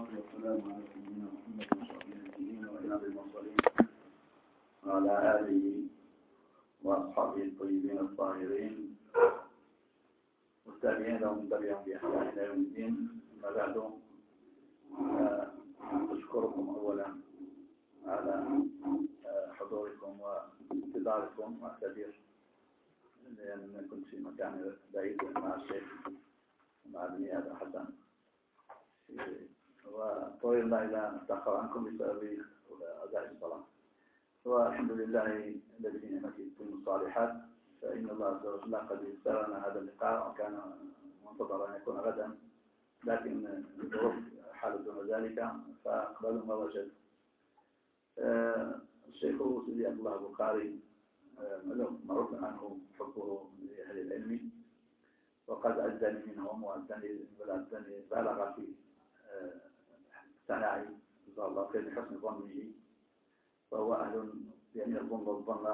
والسلام على سيدنا محمد وصحبه المسلمين وإمام المرسلين وعلى آله وأصحابه الطيبين الطاهرين والتابعين لهم تبعهم بإحسان إلى يوم الدين. أما بعد أشكركم أولا على حضوركم وانتظاركم واعتذر لأن كنت في مكان بعيد مع الشيخ مع هذا حسن. وطويل الله إلى تأخر عنكم بسبب أداء الصلاة والحمد لله الذي بنعمته تتم الصالحات. فإن الله عز وجل قد يسر لنا هذا اللقاء وكان منتظر أن يكون غدا لكن الظروف حال دون ذلك فأقبل ما وجد الشيخ سيدي عبد الله البخاري معروف عنه حبه لأهل العلم. وقد أدني منهم وأدني بلغ في سناعي. جزاه الله. خير لحسن ظنه وهو أهل يعني الظن والظن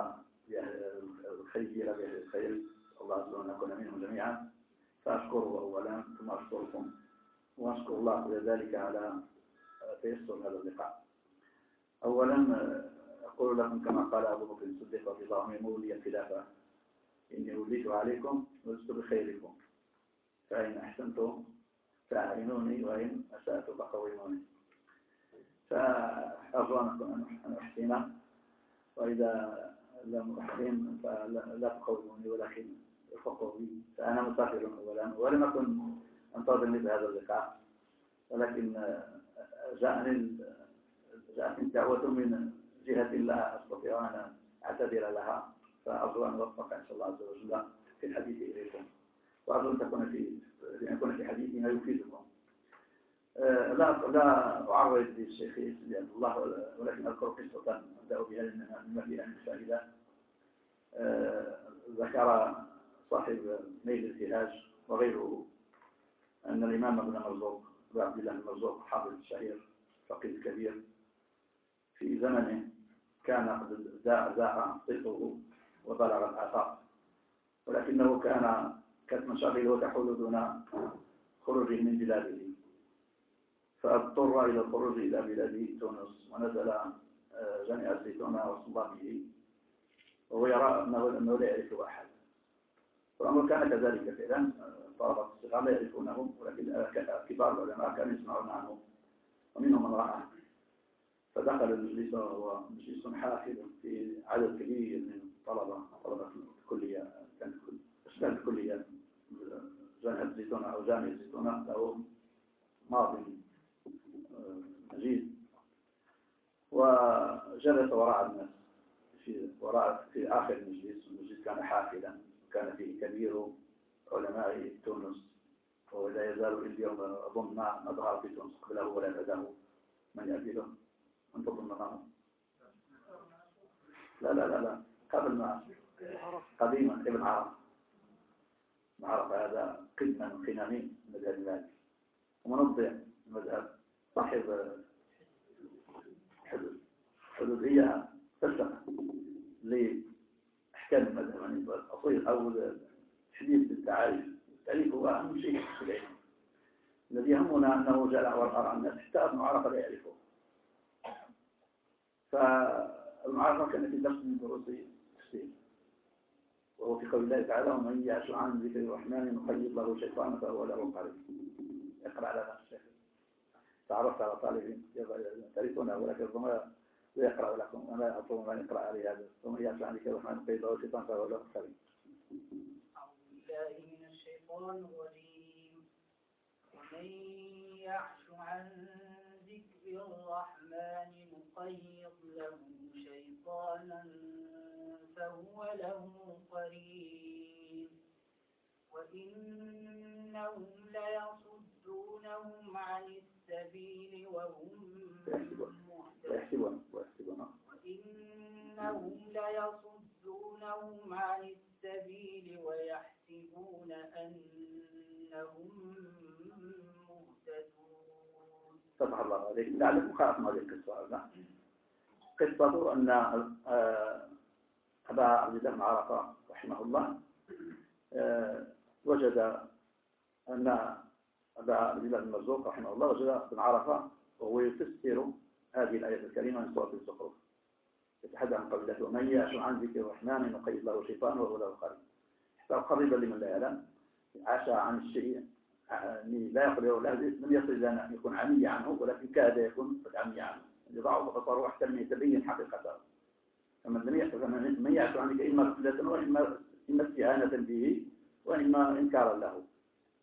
الخير بأهل الخير. الله عز وجل نكون منهم جميعا. فأشكره أولا ثم أشكركم. وأشكر الله ذلك على تيسر هذا اللقاء. أولا أقول لكم كما قال أبو بكر الصديق رضي الله عنه مولي الخلافة. إني وليت عليكم ولست بخيركم. فإن أحسنتم فأعينوني وإن أسأت فقوموني فأرجو أن أحسن وإذا لم أحسن فلا تقوموني ولكن ارفقوا بي. فأنا مسافر أولا ولم أكن أنتظر مثل هذا اللقاء. ولكن جاءني جاءتني دعوة من جهة لا أستطيع أن أعتذر لها. فأرجو أن أوفق إن شاء الله عز وجل في الحديث إليكم. وأرجو أن تكون في أن يكون في حديثي ما يفيدكم. لا لا أعرض للشيخ لأن الله ولكن أذكر قصة أبدأ بها مما فيها من فائدة آه، ذكر صاحب نيل الفهاج وغيره أن الإمام ابن مرزوق عبد الله المرزوق حافظ الشهير فقيه الكبير في زمنه كان قد زاع صيته وبلغ الآفاق ولكنه كان كانت مشاغله تحول دون خروجه من بلاده. فأضطر إلى الخروج إلى بلاد تونس ونزل آه، جامع الزيتونة وصلى به وهو يرى أنه لا يعرف أحد. والأمر كان كذلك فعلا طلبة الصغار لا يعرفونه ولكن كبار العلماء كانوا يسمعون عنه ومنهم من رآه فدخل المجلس وهو مجلس حافل في عدد كبير من طلبة طلبة الكلية كانت أشكال الكلية جامعة الزيتونة أو جامعة الزيتونة له ماضي مجيد وجلس وراء الناس في وراء في آخر المجلس المجلس كان حافلا كان فيه كبير علماء تونس وهو لا يزال اليوم أظن ما ظهر في تونس قبله ولا بعده. من يأتي له؟ من تظن لا لا لا لا. قبل ما قديما ابن عرب. عرف هذا قمة من قمم مذهب مالك. ومنظم المذهب صاحب حدود حدود هي فلسفة لأحكام المذهب الأصيل أو شديد بالتعاريف التعريف هو أهم شيء في العلم. الذي يهمنا أنه جاء والقرع الناس. حتى ابن عرف لا يعرفه. فالمعرفة كان في درس من دروس تفسير وهو في قول الله تعالى ومن يعش عن ذكر الرحمن نقيض له شيطانا فهو له قريب. اقرأ على نفس الشيخ. تعرفت على طالب تعرفونه ولكن ربما لا يقرأ لكم. أنا أطلب أن يقرأ علي هذا. ومن يعش عن ذكر الرحمن نقيض له شيطانا فهو له قريب أعوذ بالله من الشيطان الرجيم. ومن يعش عن ذكر الرحمن نقيض له شيطانا فهو له قريب. وإنهم ليصدونهم عن السبيل وهم مهتدون وإنهم ليصدونهم عن السبيل ويحسبون أنهم مهتدون. فتح الله عليك. لعلكم خافوا هذه القصة. قصة أن آه، أبا عبد الله بن عرفة رحمه الله آه، وجد أن هذا بن المرزوق رحمه الله وجد بن عرفة وهو يفسر هذه الآية الكريمة من سورة الزخرف. يتحدث عن قبيلته ومن يعش عن ذكر الرحمن نقيد له شيطان وهو له قريب. حتى قريبا لمن لا يعلم. عاش عن الشيء يعني لا يقدر لم يصل إلى أن يكون عمي عنه ولكن كاد يكون قد عمي عنه. ضعف بصره حتى لم يتبين حقيقته. فمن لم يحدث من يعش عنك إما غفلة وإما إما استعانة به وإما إنكارا له.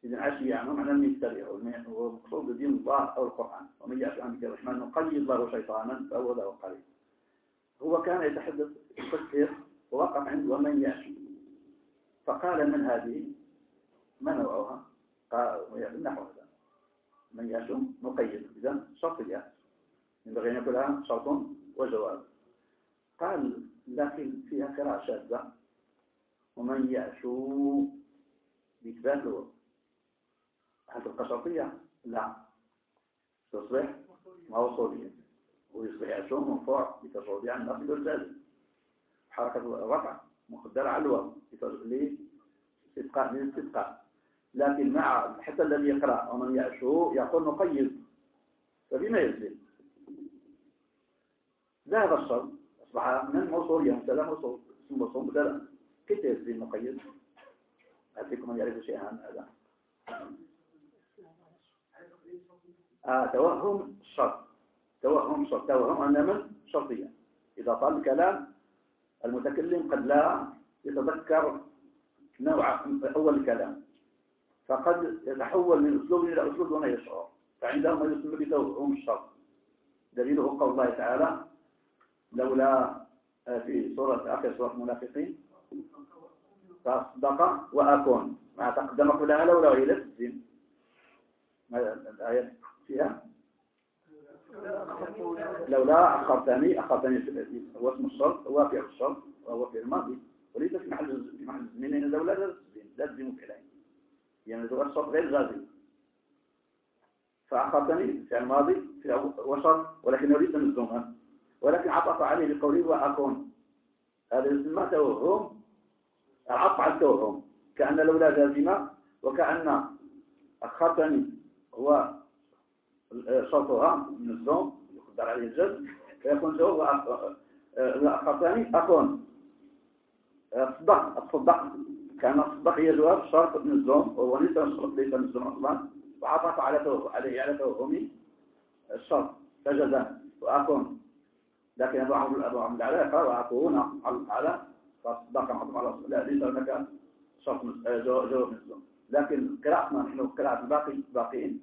إذا عشي عنه معنى لم يتبعه ومقصود دين الله أو القرآن. ومن يعش عنك الرحمن نقيض له شيطانا فهو له قريب. هو كان يتحدث يفكر ووقف عند ومن يعش فقال من هذه؟ ما نوعها؟ قال نحو هذا من يعش مقيد. إذا شرطية ينبغي أن يكون شرط وجواب. قال لكن فيها قراءة شاذة. ومن يعشو بإثبات تبقى شرطية؟ لا. تصبح موصولية ويصبح يعشو مرفوع بتجرد عن نقل الجازم حركة الرفع مقدرة على الواو لاستبقاء من الاستبقاء لكن مع حتى الذي يقرأ ومن يعشو يقول نقيد فبما يلزم ذهب الشرط أصبح من موصول مبتدا موصول اسم موصول مبتدا كيف يزيد مقيد هل فيكم من يعرف شيئا. هذا آه توهم الشرط توهم الشرط توهم أن من؟ شرطية. إذا طال الكلام المتكلم قد لا يتذكر نوع أول الكلام. فقد يتحول من أسلوب إلى أسلوب دون يشعر فعندهم ما يسمى بتوهم الشرط. دليله قول الله تعالى لولا آه، في سورة آخر سورة المنافقين. فأصدق وأكون. ما تقدم قبلها لولا وهي لا تجزم الآية فيها؟ لولا أخرتني أخرتني هو اسم الشرط هو في الشرط وهو في الماضي وليس في محل في محل الزمين لولا لا تجزم فعلين يعني هو الشرط غير جازم فأخرتني في الماضي في وشرط ولكن يريد أن نزومها ولكن عطف عليه بقوله وأكون هذا يسمى توهم؟ العطف على التوهم. كأن لولا جازمة وكأن أخرتني هو شرطها من الزوم يقدر عليه الجزم فيكون جواب أخرتني أكون. صدق الصدق كان الصدق هي جواب شرط من الزوم وهو ليس ليس من الزوم أصلا. وعطف على عليه على توهمي الشرط فجزم وأكون. لكن أبو عمرو أبو عمرو العلاء قال وأكون على فصدق محمد على لا ليس هناك شرط جواب مثله لكن قراءتنا نحن قراءة الباقي باقين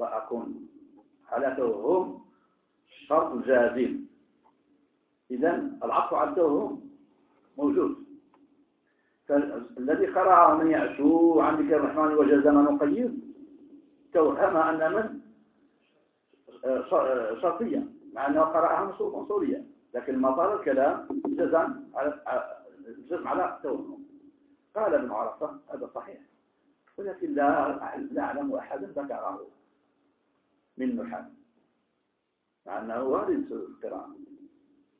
وأكون حالتهم شرط جازم. إذا العطف على التوهم موجود. فالذي قرأ من يعشو عن ذكر الرحمن وجزم مقيد توهم أن من؟ شرطية مع أنه قرأها منصورية. لكن ما طال الكلام جزم على جزم على توهم. قال ابن عرفة هذا صحيح. ولكن لا أعلم أحدا ذكره. من نحاس مع أنه وارد في القراءة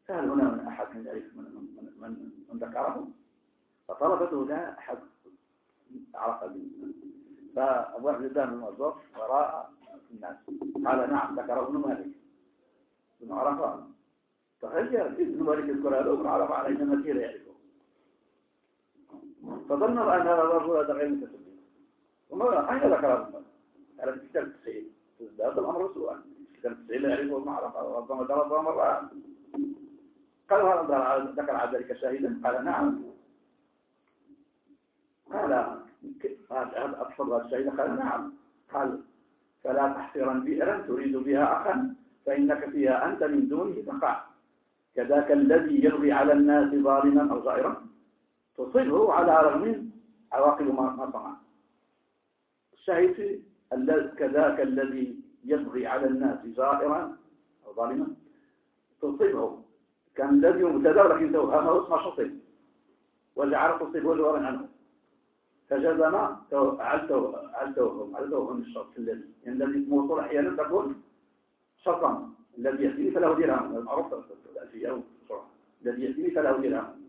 فهل هنا من أحد من ذلك من, من, من, من ذكره فطلبته لا أحد عرف به. فأبو عبد الله بن الوزر وراء الناس. قال نعم ذكره ابن مالك. ابن عرفة. تخيل ابن مالك يذكرها له ابن عرفة على أن كثير يعرفه. فظن أن هذا الرجل هذا غير متسبب وما أين ذكره ابن مالك؟ على 96 ازداد الأمر سوءا كانت تسعيل يعرفه المعرفة ربما درس مرة. قال هل ذكر على ذلك شاهدا. قال نعم. قال هل أبصر هذا الشاهد. قال نعم. قال فلا تحفرا بئرا تريد بها أخا فإنك فيها أنت من دونه تقع. كذاك الذي يلغي على الناس ظالما أو زائرا. تصيبه على رغم عواقب ما صنع الشاهد كذاك الذي يبغي على الناس زائرا أو ظالما تصيبه كان الذي مبتدا لكن توهمه اسمه شطيب وجعل تصيبه جوابا عنه. فجزم على توهم الشرط الذي يعني الذي موصول أحيانا تكون شرطا الذي يأتيني فله درهم المعروف الألفية أو الذي يأتيني فله درهم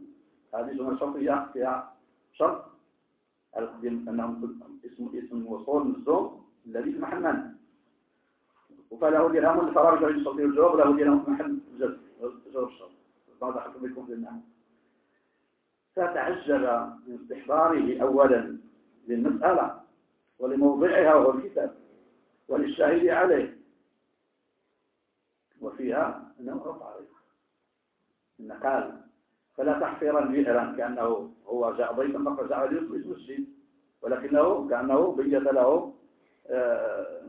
هذه جملة شرطية فيها شرط. أنهم اسم اسم وصول الزوم. الذي في محل من وفله درهم لفرار جواب يستطيع الجواب وله درهم في محل جزء جواب الشرط. ماذا حكم بكم في النحو فتعجل من استحضاره أولا للمسألة ولموضعها وهو الكتاب وللشاهد عليه. وفيها أنه رفع عليه. إن قال فلا تحفيرا بئرا كأنه هو جاء ضيفا فقط جاء المسجد. ولكنه كأنه بيت له آه،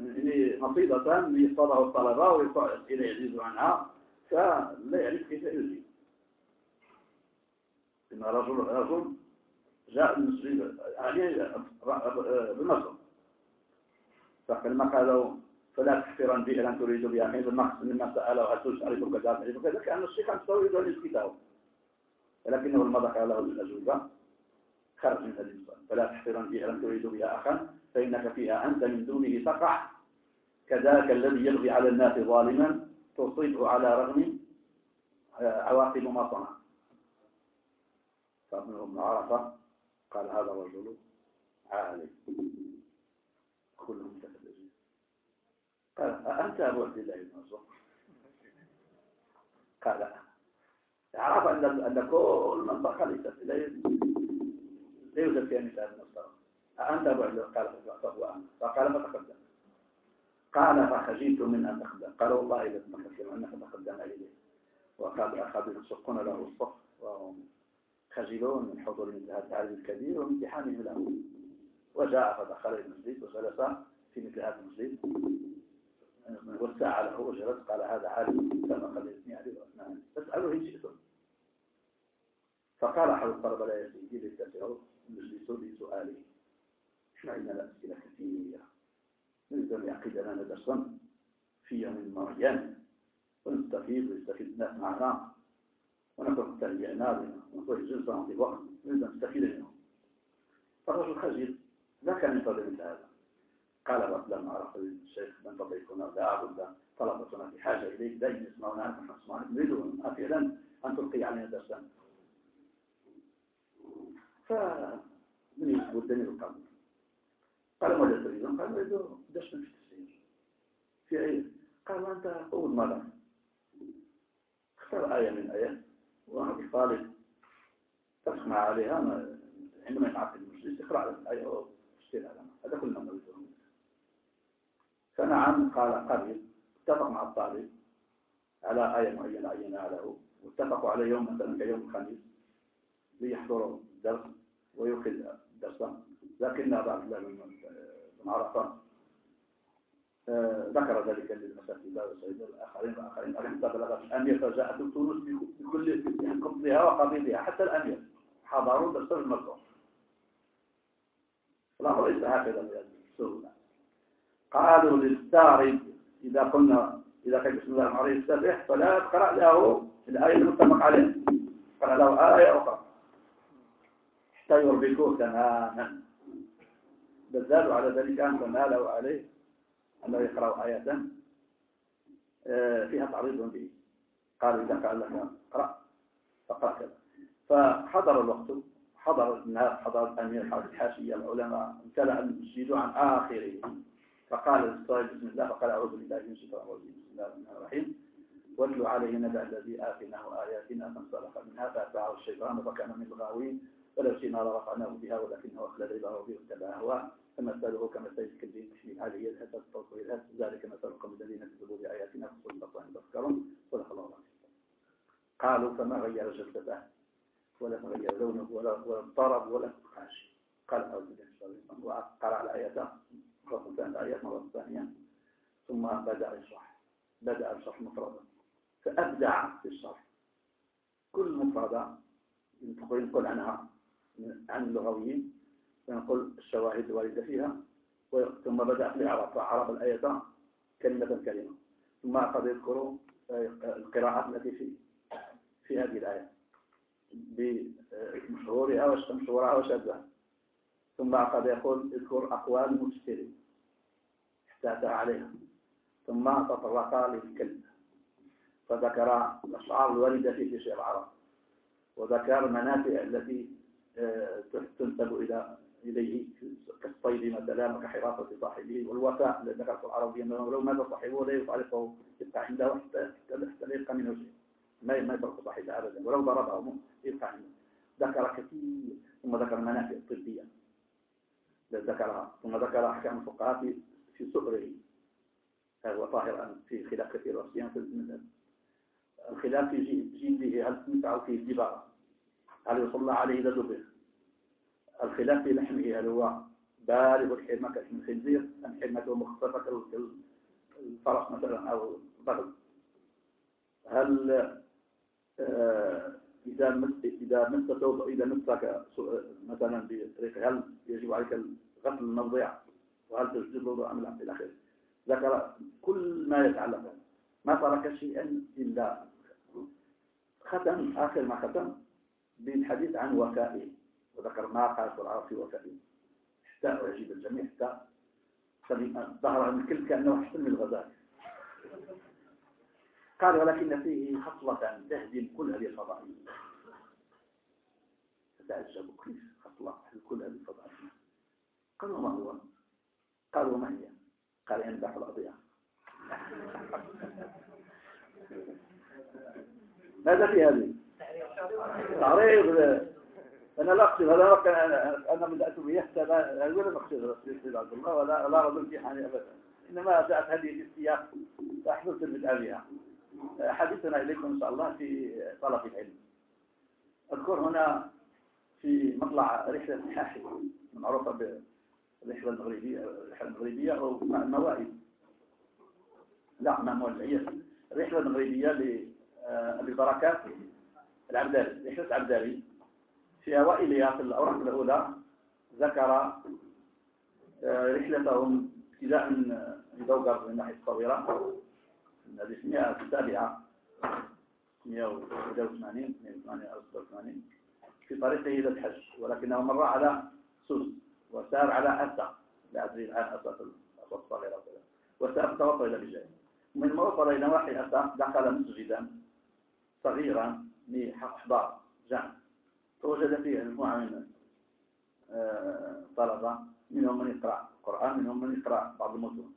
نصيبة ليصطاده الطلبة وإلى يعجز عنها فلا يعرف كيف يجيب إن رجل رجل جاء المسجد يعني بمصر فلما قالوا فلا تحفرا بئرا تريد بها حين النقص مما سأله هل تسأل كذا كذا؟ كأن الشيخ عن تريد أن يسكته ولكنه المضى قال له بالأجوبة خرج من الصلاة فلا تحفرا بئرا تريد بها أخا فإنك فيها أنت من دونه تقع كذاك الذي يبغي على الناس ظالما تصيبه على رغم آه، عواقب ما صنع. فابن عرفة قال هذا الرجل عالم. كلهم قال أنت أبو عبد الله بن مسعود قال عرف أن أن كل من دخل يوجد فيها مثال من أأنت الله قال فهو أنا فقال ما تقدم؟ قال فخجلت من أن تقدم. قال والله إذا تقدم أنك تقدم إليه وقد أخذوا يشقون له الصف وهم خجلون من حضور مثل هذا العدد الكبير ومن امتحانهم له. وجاء فدخل المسجد وجلس في مثل هذا المسجد. وسع له وجلس قال هذا عالم كما خليتني عليه وأثناء فاسأله إن شئتم. فقال أحد الطلبة لا يا سيدي لسؤاله إحنا عندنا أسئلة كثيرة؟ أن يعقد لنا درسا في يوم معين. ونستفيد ويستفيد الناس معنا تهيئنا بنا. ونكون جلسة في وقت نريد أن نستفيد منهم فالرجل خجل لا كان ينتظر مثل هذا قال لما عرف الشيخ من تضيفنا لا أبد طلبتنا في حاجة إليك. دائما يسمعون نحن نسمع نريد فعلا أن تلقي علينا درسا. فمن يسودني القلب قال ماذا تريدون قال نريد درسا في التفسير في أي قال أنت أول مرة اختار آية من آيات واحد الطالب تسمع عليها عندما ينعقد المجلس يقرأ على الآية وتشتري على هذا كل ما نريده فنعم قال قبل اتفق مع الطالب على آية معينة عينها له واتفقوا على يوم مثلا كيوم الخميس ليحضروا الدرس ويؤخذ درسا لكن بعد الله بن عرفة آه، ذكر ذلك للأساتذة والسيدة الآخرين والآخرين. حتى بلغت الأمير فجاءت تونس بكل قبضها وقبيلها حتى الأمير حضروا درس المرضى الأمر ليس هكذا السهولة قالوا للسارد إذا قلنا إذا كان بسم الله الرحيم السبح فلا تقرأ له الآية المتفق عليها قرأ له آية أخرى. حتى يربكوه تماما. بل زادوا على ذلك أن تمالوا عليه أنه يقرأ آية آه، فيها تعريض به. قالوا إذا قال لك اقرأ فقرأ كذا. فحضر الوقت حضر الناس حضر الأمير حضر الحاشية العلماء امتلأ المسجد عن آخره. فقال الصائب بسم الله فقال أعوذ بالله من الشيطان الرجيم بسم الله الرحمن الرحيم. واتلو عليه نبع الذي آتيناه آياتنا فانسلخ منها فأتبعه الشيطان فكان من الغاوين. ولو شئنا لرفعناه بها ولكنه أخلد إلى ربه واتبع هواه فمثله كمثل الكلب يمشي عليه يلهث الصوت ويلهث ذلك مثل القوم الذين كذبوا بآياتنا فصل بطان تذكرون صدق الله العظيم. قالوا فما غير جلسته ولا غير لونه ولا اضطرب ولا خاشي قال أعوذ بالله وقرأ الآيات مرة الآيات مرة ثانية. ثم بدأ يشرح بدأ يشرح مفردا. فأبدع في الشرح. كل مفردة ينقل عنها عن اللغويين فنقول الشواهد الواردة فيها ثم بدأ في الإعراب فعرب الآية كلمة كلمة ثم أخذ يذكر القراءات التي في في هذه الآية بمشهورها ومشهورها وشاذها ثم أخذ يقول اذكر أقوال المفسرين احتاج عليها. ثم تطرق للكلمة. فذكر الأشعار الواردة في شيء العرب وذكر المنافع التي آه، تنسب إلى إليه كالصيد مثلا وكحراسة صاحبه والوفاء الذي ذكرت العربي أنه لو مات صاحبه لا يفارقه يبقى عنده حتى يبقى منه شيء. ما ما يفرق صاحبه أبدا. ولو ضربه يبقى عنده ذكر كثير. ثم ذكر المنافع الطبية ذكرها. ثم ذكر أحكام الفقهاء في في سؤره هو طاهر في خلاف كثير. المذهب الخلاف في جلده هل تنفع فيه الدباغ هل يصلى عليه إذا دبغ الخلاف في لحمه هل هو بالغ الحرمة كاسم الخنزير أم حرمته مخففة كالفرس مثلا أو البغل؟ هل آه، إذا مس إذا مس ثوب إذا مسك مثلا بطريقة هل يجب عليك غسل الموضع؟ وهل تجد الوضوء أم لا؟ إلى آخره. ذكر كل ما يتعلق. ما ترك شيئا إلا ختم آخر ما ختم. بالحديث عن وفائه وذكر ما قال العرب في وفائه حتى أعجب الجميع حتى ظهر من الكل كأنه أحسن من الغزال. قال ولكن فيه خصلة تهدم كل هذه الفضائل. فتعجب كيف خصلة كل هذه الفضائل؟ قالوا ما هو؟ قالوا ما هي؟ قال ينبح الأضياء ماذا في هذه؟ تعريض. أنا لا أقصد هذا أنا بدأت به لا أقول أقصد سيد عبد الله ولا لا أظن في حالي أبدا. إنما جاءت هذه السياق فأحببت البدء بها حديثنا إليكم إن شاء الله في طلب العلم. أذكر هنا في مطلع رحلة حاحي معروفة بالرحلة المغربية الرحلة المغربية أو الموائد لا ما موزعية الرحلة المغربية لأبي بركات العبدالي رحلة عبدالي. في أوائلها في الأوراق الأولى ذكر آه، رحلتهم ابتداء من دوغر من ناحية الصغيرة هذه اسمها السابعة 181 186 في طريقه إلى الحج. ولكنه مر على سوس وسار على أسا لا أدري الآن في الصغيرة وسار توصل إلى بجاي. من ما وصل إلى نواحي أسا دخل مسجدا صغيرا لحضار جامع فوجد فيه مجموعة من الطلبة آه، منهم من يقرأ القرآن منهم من يقرأ بعض المتون.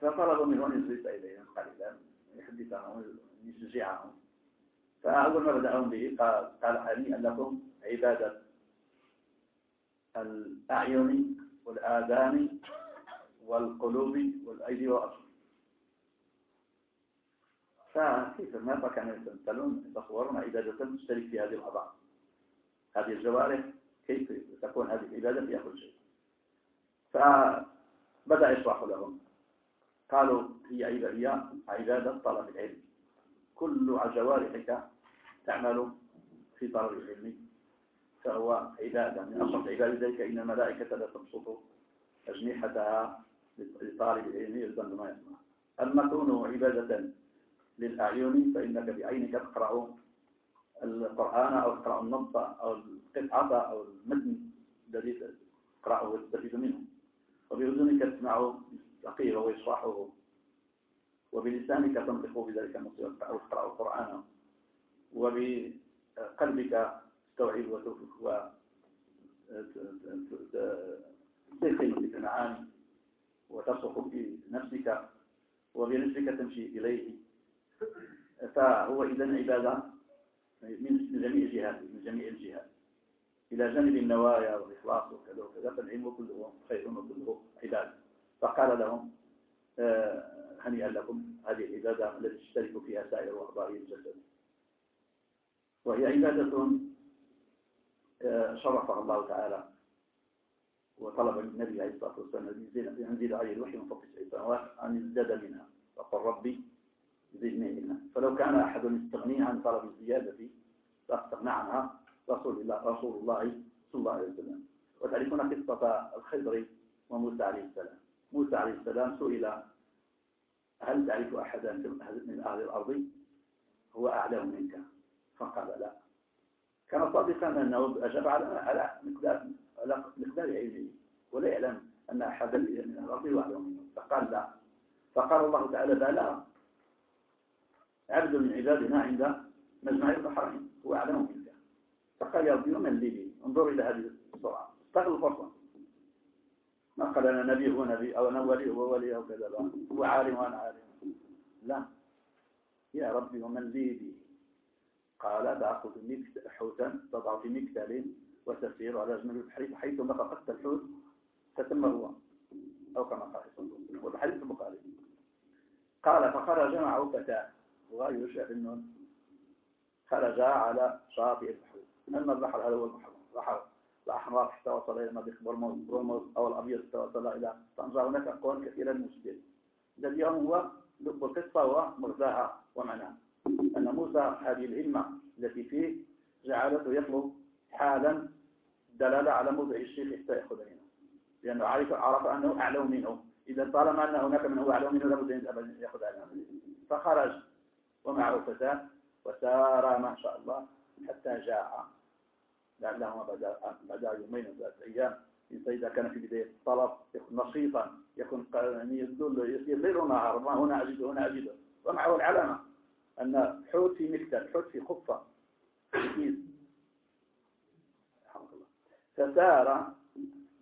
فطلبوا منه أن يجلس إليهم قليلا يحدثهم يشجعهم. فأول ما بدأهم به قال قال هنيئا لكم عبادة. الأعين والآذان والقلوب والأيدي والأرجل فكيف ماذا كانوا يتمثلون يتصورون عبادة تشترك في هذه الأعضاء هذه الجوارح كيف تكون هذه العبادة فيها كل شيء. فبدأ يشرح لهم. قالوا هي هي عبادة طلب العلم. كل جوارحك تعمل في طلب العلم. فهو عبادة من أشرف عبادة ذلك إن الملائكة لا تبسط أجنحتها لطالب العلم يرزق ما يسمع. أما كونه عبادة للأعين فإنك بعينك تقرأ القرآن أو تقرأ النص أو القطعة أو المتن الذي تقرأه وتستفيد منه. وبأذنك تسمعه تقيه ويشرحه وبلسانك تنطق بذلك النص أو تقرأ القرآن. وبقلبك تستوعب وتفك وتدخل في المعاني وتصرخ في نفسك وبنفسك تمشي إليه. فهو إذا عبادة من جميع الجهات من جميع الجهات. إلى جانب النوايا والإخلاص وكذا وكذا فالعلم كله خير وكله عبادة. فقال لهم آه، هنيئا لكم هذه العبادة التي تشترك فيها سائر أعضاء الجسد. وهي عبادة آه، شرفها الله تعالى. وطلب النبي عليه الصلاة والسلام ينزل عليه الوحي من فوق السبع سماوات أن يزداد منها. فقل ربي منها فلو كان أحد يستغني عن طلب الزيادة فاستغنى عنها رسول الله رسول الله صلى الله عليه وسلم. وتعرفون قصة الخضر وموسى عليه السلام. موسى عليه السلام سئل هل تعرف أحدا من أهل الأرض؟ هو أعلم منك. فقال لا. كان صادقا أنه أجاب على مقدار على مقدار علمه ولا يعلم أن أحدا من الأرض هو أعلم منه. فقال لا. فقال الله تعالى بلى. عبد من عبادنا عند مجمع البحرين. هو أعلم منك فقال يا ربي ومن لي انظر إلى هذه بسرعة استغل الفرصة. ما قال أنا نبي هو نبي أو أنا ولي هو ولي أو كذا. هو عالم وأنا عالم. لا. يا ربي ومن لي بي قال تأخذ حوتا. تضع في مكتل وتسير على جنب البحر حيث ما فقدت الحوت فتم هو. أو كما قال والحديث البخاري. قال فخرج معه فتاة. وغير يشعر النون خرج على شاطئ البحر أن البحر هذا هو البحر البحر الأحمر حتى وصل إلى مضيق برمز أو الأبيض حتى وصل إلى طنجة. هناك أقوال كثيرة للمسجد اليوم هو لب القصة ومغزاها ومعناها. أن موسى هذه الهمة التي فيه جعلته يطلب حالا دلالة على موضع الشيخ حتى يأخذ منه. لأنه عرف, عرف أنه أعلم منه. إذا طالما أن هناك من هو أعلم منه لابد أن يأخذ منه فخرج. ومعه فتاة وسار ما شاء الله حتى جاء. لعلهما بعد يومين أو ثلاثة أيام الإنسان إذا كان في بداية الطلب يكون نشيطا يكون يعني يدل يصير ليل ونهار ما هنا أجد هنا أجد. ومعه العلامة أن حوت في مكتب حوت في خفة. فسار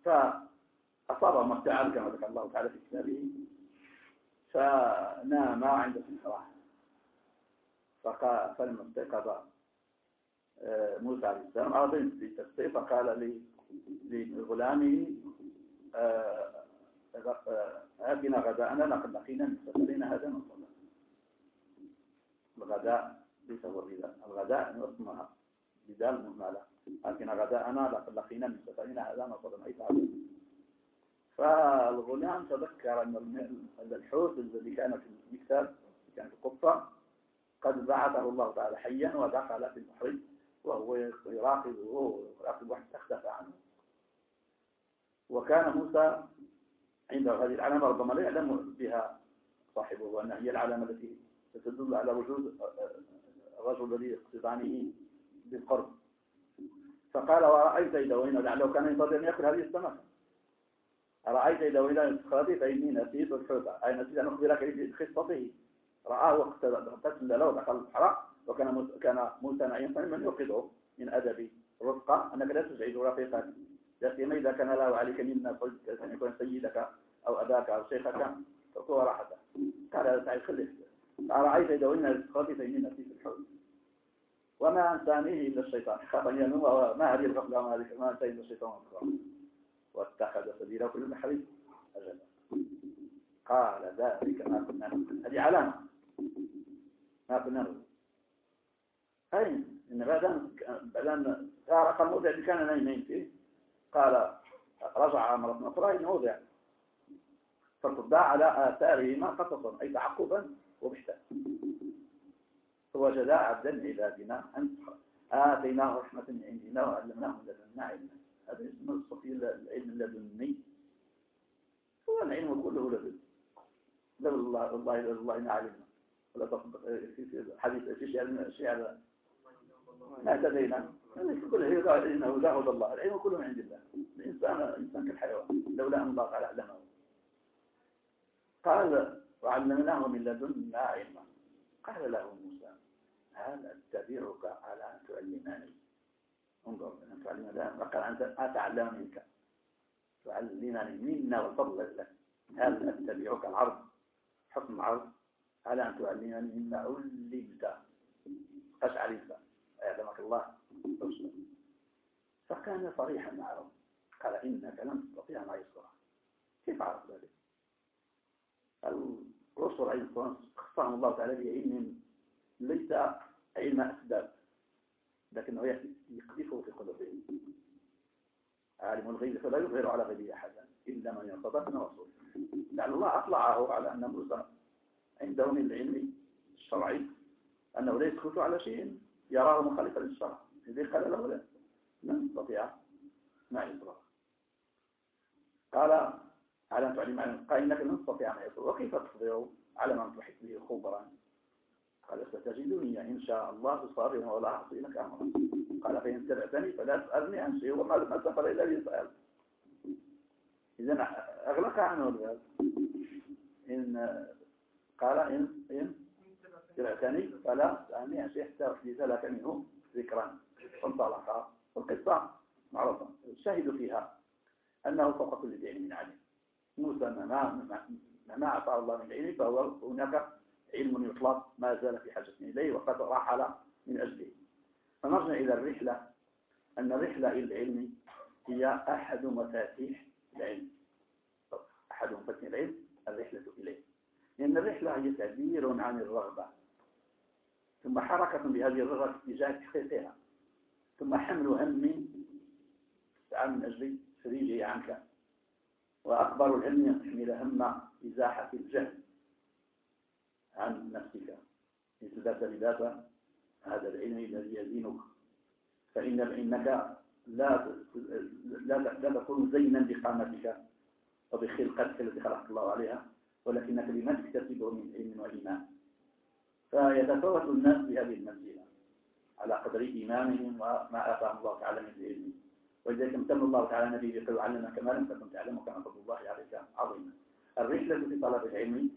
فأصاب مرتعا كما ذكر الله تعالى في كتابه فنام عند الصراحة استيقظ آه، موسى عليه السلام. أراد لتستيقظ فقال لغلامه آه، آه، آتنا غداءنا لقد لقينا من سفرنا هذا نصلا الغداء ليس هو الغداء الغداء اسمها بدال مهملة آتنا غداءنا لقد لقينا من سفرنا هذا نصلا أي تعلم فالغلام تذكر أن الحوت الذي كان في المكتب كان في القطة قد بعثه الله تعالى حيا ودخل في البحر وهو يراقبه يراقب واحد اختفى عنه. وكان موسى عند هذه العلامة ربما لا يعلم بها صاحبه وأنها هي العلامة التي تدل على وجود الرجل الذي يقصدانه بالقرب. فقال ورأيت إذا وين لعله كان ينتظر أن يأكل هذه السمكة أرأيت إذا وين انتخابي فإني نسيت الحوت. أي نسيت أن أخبرك بخصته رآه واقتتل له دخل البحر وكان كان موسى نعيم من يوقظه من أدب رفقة أنك لا تزعج رفيقك لا سيما إذا كان له عليك منا قلت أن يكون سيدك أو أباك أو شيخك. فهو راحته قال هذا تعيش خليه أرأيت إذا وإن خاطي فإني نسيت الحوت وما أنسانيه إلا الشيطان. خاطا ينوى ما هذه الغفلة وما هذه ما أنسى إلا الشيطان واتخذ سبيله في البحر أجل قال ذلك ما كنا هذه علامة. ما نقول أي إن بعدين بعدين فارق الموضع اللي كان نايمين فيه قال رجع مرة أخرى الموضع فارتدى على آثارهما قصصا أي تعقبا وبحثا فوجدا عبدا عبادنا أن آتيناه رحمة من عندنا وعلمناه من لدنا علما. هذا اسمه الصفي العلم اللدني. هو العلم كله لدن. لو الله الله الله إن علمنا ولا تصدق في حديث شيء شيء ما اهتدينا كل هي إنه لا هدى الله. العلم كله من عند الله. الإنسان إنسان كالحيوان. لولا أن الله تعالى علمه قال وعلمناه من لدنا علما. قال له موسى هل أتبعك على أن تعلمني؟ انظر أن تعلمني. قال أنت أتعلم منك تعلمني منا وفضل لك هل أتبعك العرض؟ حكم العرض؟ على أن تعلمني مما علمت. قش علمت. أعلمك الله. فكان صريحا معه قال إنك لن تستطيع معي الصلاة كيف عرف ذلك؟ الرسل عليه الصلاة والسلام الله تعالى بعلم ليس علم أسباب لكنه يقذفه في قلوبهم. عالم الغيب فلا يظهر على غيبه أحدا إلا من يرتضى من رسول لعل الله أطلعه على أن موسى عنده من العلم الشرعي أنه لا يسكت على شيء يراه مخالفا للشرع. إذا قال له لا لن تستطيع ما يصرف قال على تعلم عن قال إنك لن تستطيع ما يصرف وكيف تصبر على من تحس به خبرا. قال ستجدني إن شاء الله صابرا ولا أعصي لك أمرا. قال فإن تبعتني فلا تسألني عن شيء وما لم سفر إلا يسأل إذا أغلق عنه الباب. إن قال إن إن تبعتني فلا تسألني عن شيء حتى أحدث لك منه ذكرا. فانطلقا والقصة معروفة. الشاهد فيها أنه فوق كل ذي علم. عليم موسى ما ما أعطاه الله من علم فهو هناك علم يطلب ما زال في حاجة إليه وقد رحل من أجله. فنرجع إلى الرحلة. أن الرحلة إلى العلم هي أحد مفاتيح العلم. أحد مفاتيح العلم الرحلة إليه. لأن الرحلة هي تعبير عن الرغبة. ثم حركة بهذه الرغبة اتجاه تحقيقها ثم حمل هم تعال من أجل فريجه عنك. وأكبر العلم أن تحمل هم إزاحة الجهل عن نفسك. مثل ذات لذات هذا العلم الذي يزينك. فإن إنك لا لا تكون زينا بقامتك وبخلقتك التي خلقت الله عليها. ولكنك بما تكتسبه من علم وإيمان. فيتفاوت الناس بهذه المنزلة على قدر إيمانهم وما آتاهم الله تعالى من علم. ولذلك امتن الله تعالى نبي يقول علمنا كما لم تكن تعلم كما فضل الله عليك عظيما. الرحلة في طلب العلم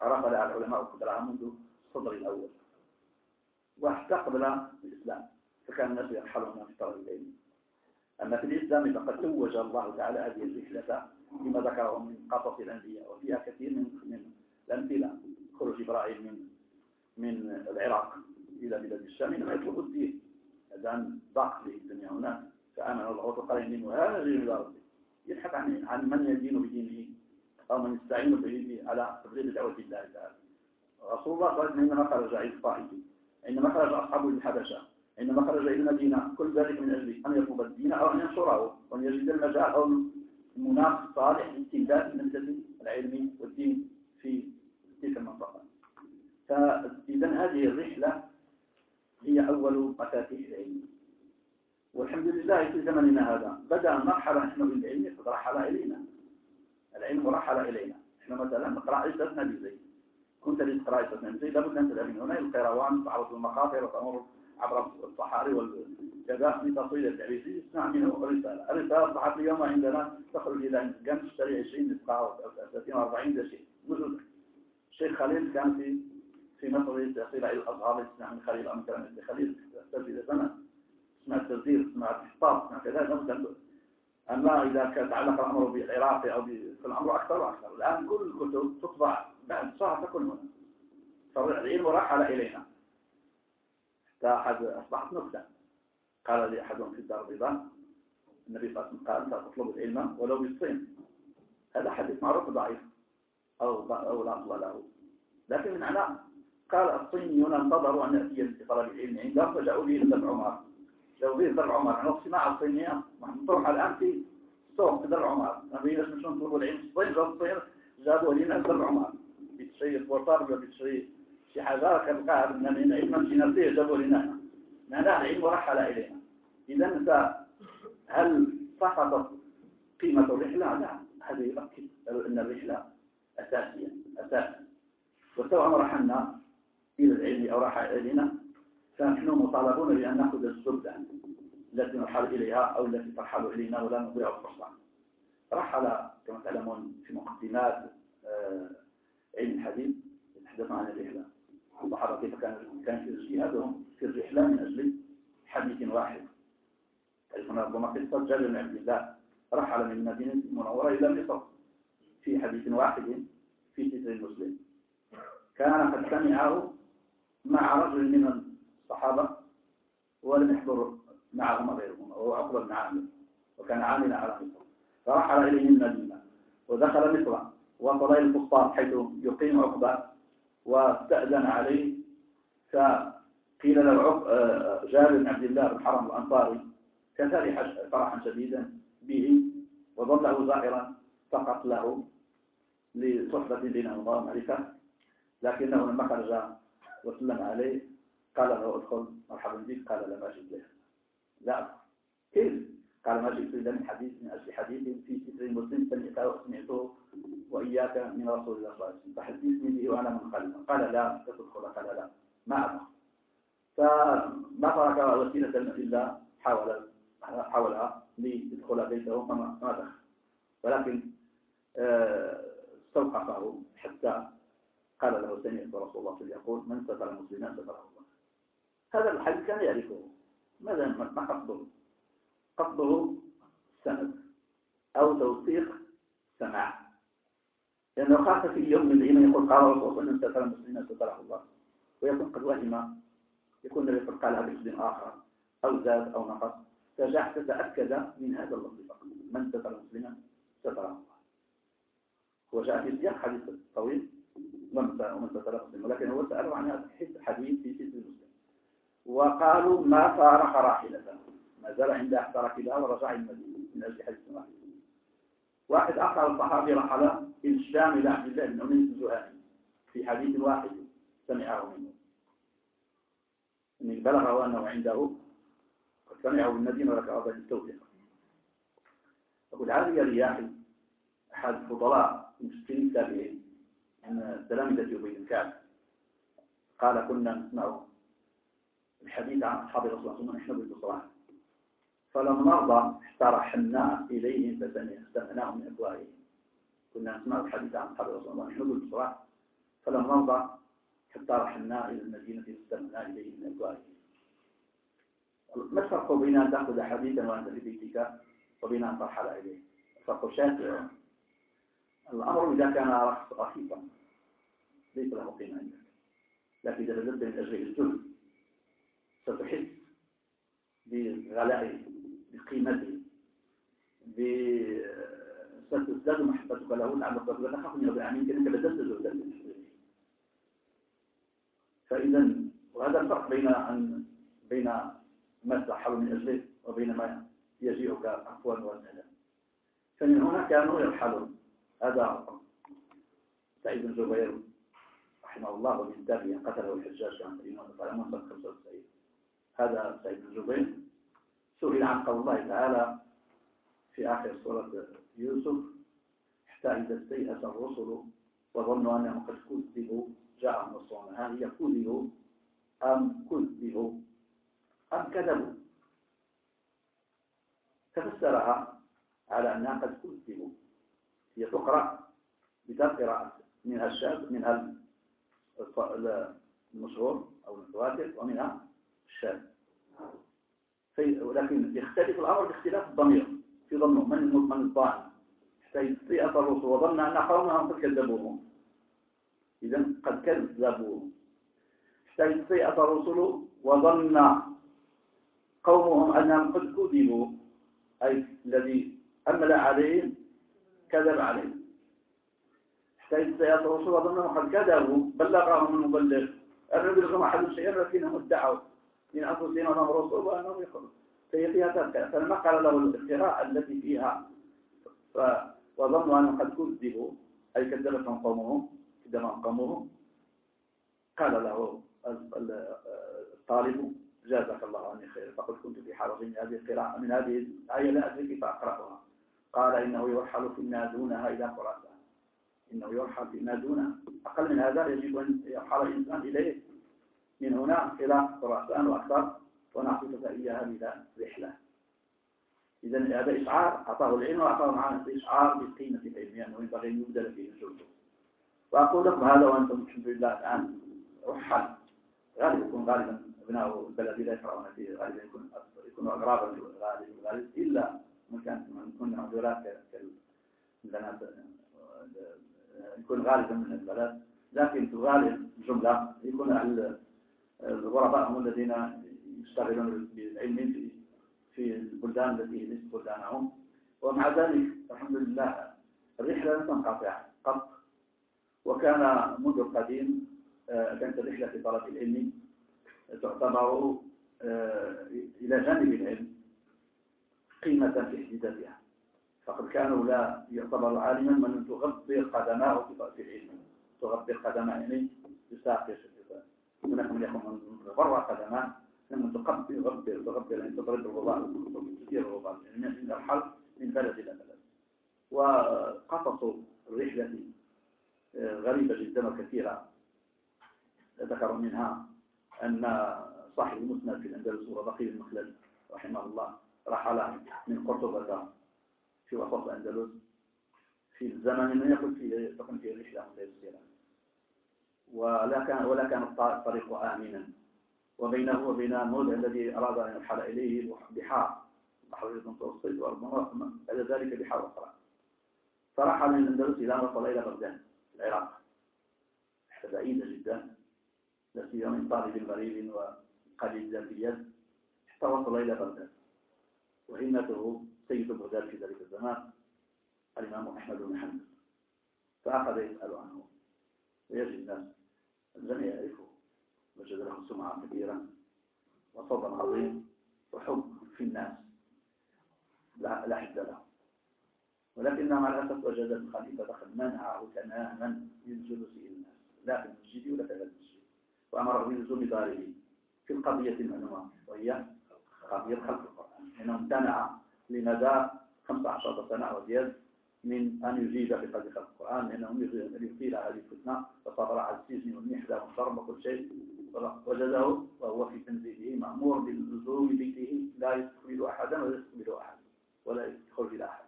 عرف لها العلماء قدرها منذ الصدر الأول. واستقبل الإسلام فكان الناس يرحلون في طلب العلم. أما في الإسلام فقد توج الله تعالى هذه الرحلة بما ذكره من قصص الأنبياء وفيها كثير من من الأمثلة. خروج إبراهيم من من العراق إلى بلاد الشام إنما يطلب الدين هذا ضاق به الدنيا هناك. فآمن الله وتقال من وهاجر إلى ربه. يبحث عن عن من يدين بدينه أو من يستعين به على تبليغ دعوة الله تعالى. رسول الله صلى الله عليه وسلم عندما خرج إلى الطائف. عندما خرج أصحابه للحبشة عندما خرج إلى المدينة. كل ذلك من أجل أن يطلب الدين أو أن ينشره وأن يجد المجال أو المناخ الصالح لاستمداد المنزل العلمي والدين في تلك المنطقة. فإذا هذه الرحلة هي أول مفاتيح العلم. والحمد لله في زمننا هذا بدأ مرحلة نحن بالعلم قد رحل إلينا. العلم رحل إلينا. إحنا مثلا نقرأ عيسى ابن زيد كنت لتقرأ عيسى ابن زيد لابد أن تذهب من هنا القيروان تعرض المخاطر وتمر عبر الصحاري والكذا لتصوير التعريفي تسمع منه رسالة الرسالة أصبحت اليوم عندنا تخرج إلى كان تشتري 20 نسخة أو 30 40 ده شيء موجود الشيخ خليل كان في في مصر يصل إلى الأزهر يسمع من خليل أم كلام خليل. تحتاج إلى زمن اسمها التزدير اسمها الحطاب اسمها كذا. أما إذا كان تعلق الأمر بالعراق أو بالأمر أكثر وأكثر. الآن كل الكتب تطبع. بعد شهر تكون هنا. فالعلم رحل إلينا. أحد أصبحت نكتة قال لي أحدهم في الدار البيضاء النبي صلى الله عليه وسلم قال تطلب العلم ولو بالصين. هذا حديث معروف ضعيف أو أو لا أصل له. لكن من على قال الصينيون انتظروا أن يأتي لطلب العلم عندهم فجاءوا به إلى عمر. لو به درع عمر. يعني الصناعة الصينية مطروحة الآن في سوق في درع عمر. ما بيناش نشون طلبوا العلم؟ الصين جاب الصين جابوا لنا درع عمر. بتشري البورتار ولا بتشري شي حاجة قاعد من هنا علما في نفسه جابوا لنا معناه العلم رحل إلينا. إذا هل سقطت قيمة الرحلة؟ لا هذه يؤكد أن الرحلة أساسية أساسية. وسواء رحلنا إلى العلم أو راح إلينا. فنحن مطالبون بأن نأخذ السلطة التي نرحل إليها أو التي ترحل إلينا ولا نضيع الفرصة رحل كما تعلمون في مقدمات آه، علم الحديث يتحدث عن الرحلة. الصحابة كيف كان كان في اجتهادهم في الرحلة من أجل حديث واحد. تعرفون ربما قصة جابر بن عبد الله رحل من المدينة المنورة إلى مصر في حديث واحد في ستر المسلم. كان قد سمعه مع رجل من الصحابة ولم يحضر معهم غيرهم وهو عقبة بن عامر وكان عاملا على مصر فرحل إليه المدينة ودخل مصر وصل إلى حيث يقيم عقبة واستأذن عليه. فقيل له آه، جابر بن عبد الله بن حرم الأنصاري كان فرحا شديدا به وظله زائرا فقط له لصحبة بينهم ومعرفة لكنه لما خرج وسلم عليه قال له ادخل مرحبا بك قال جئت له لا كيف؟ قال ما جئت إلا من حديث من أجل حديث في كتاب مسلم سمعته وإياك من رسول الله صلى الله عليه وسلم. فحدثني به وأنا منقلب. قال لا تدخل قال لا. ما أدخل فما ترك وسيلة إلا حاول حاولها ليدخل بيته فما دخل. ولكن آه، استوقفه حتى قال له سمعت رسول الله صلى يقول من ستر المسلمين ستره الله. هذا الحديث كان يعرفه. ماذا ما قصده قصده السند أو توثيق سماع. لأنه خاف في يوم من الأيام يقول قال الله أن سترى المسلمين ستره الله. ويكون قد وهم يكون الذي قالها باسم آخر أو زاد أو نقص. فجاء تتأكد من هذا اللفظ فقط. من ستر مسلما ستره الله. هو جاء في سياق حديث طويل. ومن ستر مسلما ولكن هو سأله عن هذا الحديث في سيد المسلم. وقالوا ما فارق راحلته ما زال عند أحد راحلها ورجع المدينة من أجل حديث واحد واحد آخر الصحابي رحل إلى الشام إلى عبد الله بن الزهاني في حديث واحد سمعه منه. إن بلغه أنه عنده قد سمعه بالمدينة ولك أرضا التوثيق أقول هذه رياحي أحد فضلاء المسكين التابعين. من تلامذة أبي بن قال كنا نسمع الحديث عن أصحاب رسول الله صلى الله عليه وسلم بالبصران فلم نرضى احترحنا إليهم فسمعناهم من أفواههم كنا نسمع الحديث عن أصحاب رسول الله. نحن بالبصران فلم نرضى حتى رحلنا إلى المدينة فاستمعنا إليهم من أفواههم ما الفرق بين أن تأخذ حديثا وأنت في بيتك وبين أن ترحل إليه. الفرق شاسع الأمر إذا كان رخيصا. ليس له قيمة عندك. لكن إذا بذلت من أجل الجهد ستحس بغلائه بقيمته ستزداد محبتك له لك خافني ربي عمين كأنك بذلت زهدا فإذا وهذا الفرق بين أن بين ما تحل من أجله وبين ما يجيئك عفوا وسهلا فمن هنا كانوا يرحلون هذا سعيد بن جبير رحمه الله ومن تابعه قتله الحجاج عن الإمام منصب 95 هذا سعيد بن جبير. سئل عن قول الله تعالى في آخر سورة يوسف حتى إذا استيأس الرسل وظنوا أنهم قد كذبوا جاءهم نصرنا. هل هي كذبوا أم كذبوا؟ أم كذبوا. تفسرها على أنها قد كذبوا. هي تقرأ قراءات منها الشاذ منها المشهور أو المتواتر ومنها الشاذ ولكن يختلف الأمر باختلاف الضمير في ظنه من من الظالم حتى يستيأس الرسل وظن أن قومهم قد كذبوهم إذا قد كذبوهم يستيأس الرسل وظن قومهم أنهم قد كذبوا. أي الذي أمل عليهم كذب عليهم. حتى يستيأس الرسل وظنهم قد كذبوا. بلغهم المبلغ. الرجل ما حدث شيئا لكنهم ادعوا. من أنفسهم أنهم رسول وأنهم يخرج فهي فيها فلما قال له القراءة التي فيها. وظنوا أنهم قد كذبوا. أي كذبتهم قومهم. كذبهم قومهم. قال له الطالب جازك الله عني خير فقد كنت في حرج من هذه القراءة من هذه الآية لا أدري كيف أقرأها. قال إنه يرحل فيما دونها إلى خراسان. إنه يرحل فيما دونها. أقل من هذا يجب أن يرحل الإنسان إليه. من هنا إلى خراسان وأكثر ونعطيك إياها بلا رحلة. إذا هذا إشعار أعطاه العلم وأعطاه معنا إشعار بقيمة العلم يعني أنه ينبغي أن يبدل فيه الجهد وأقول لكم هذا وأنتم الحمد لله الآن رحل غالبا يكون غالبا أبناء البلد لا يقرأون فيه غالبا يكون يكون أغرابا غالبا غالبا إلا من كان يكون عدولات لنا يكون غالبا من البلد. لكن في الغالب جملة يكون الغرباء هم الذين يشتغلون بالعلم في البلدان التي ليست بلدانهم. ومع ذلك الحمد لله الرحلة لم تنقطع قط. وكان منذ القديم آه، كانت الرحلة في طلب العلم تعتبر آه، إلى جانب العلم قيمة في حديدتها فقد كانوا لا يعتبر عالما من تغطي قدماه في العلم. تغطي قدماه يعني يساقي يكون من برا قدماه لما تقبل يغبر تغبر يعني تضرب الغبار تثير الغبار يعني من الحرب من بلد إلى بلد. وقصص الرحلة آه، غريبة جدا وكثيرة. ذكر منها أن صاحب المسند في الأندلس هو بقي المخلد رحمه الله رحل من قرطبة في وسط الأندلس. في الزمن من يقول فيه تكون فيه رحلة متيسرة ولا كان ولا كان الطريق آمنا. وبينه وبين الموضع الذي أراد أن يرحل إليه بحار. بحر المتوسط وربما بعد ذلك بحار أخرى. فرحل من الأندلس إلى وصل إلى بغداد العراق. بعيدة جدا. لا سيما من طالب غريب وقليل ذاتيات حتى وصل إلى بغداد وهمته سيد بغداد في ذلك الزمان الإمام أحمد بن حنبل. فأخذ يسأل عنه. ويجد الناس لم يعرفه. وجد له سمعة كبيرة وصدى عظيم وحب في الناس. لا حد له. ولكن مع الأسف وجد الخليفة قد منعه تماما من الجلوس إلى الناس. لا في المسجد ولا في المسجد. وأمره بلزوم داره في القضية المعنوة وهي قضية خلق القرآن. لأنه امتنع لمدى 15 سنة وزياد من أن في قضية خلق القرآن لأنه يثير هذه الفتنة وصبر على السجن والنحلة والضرب وكل شيء وجده وهو في تنزيله مأمور باللزوم بيته لا يستقبل أحدا ولا يستقبل أحد ولا يدخل إلى أحد.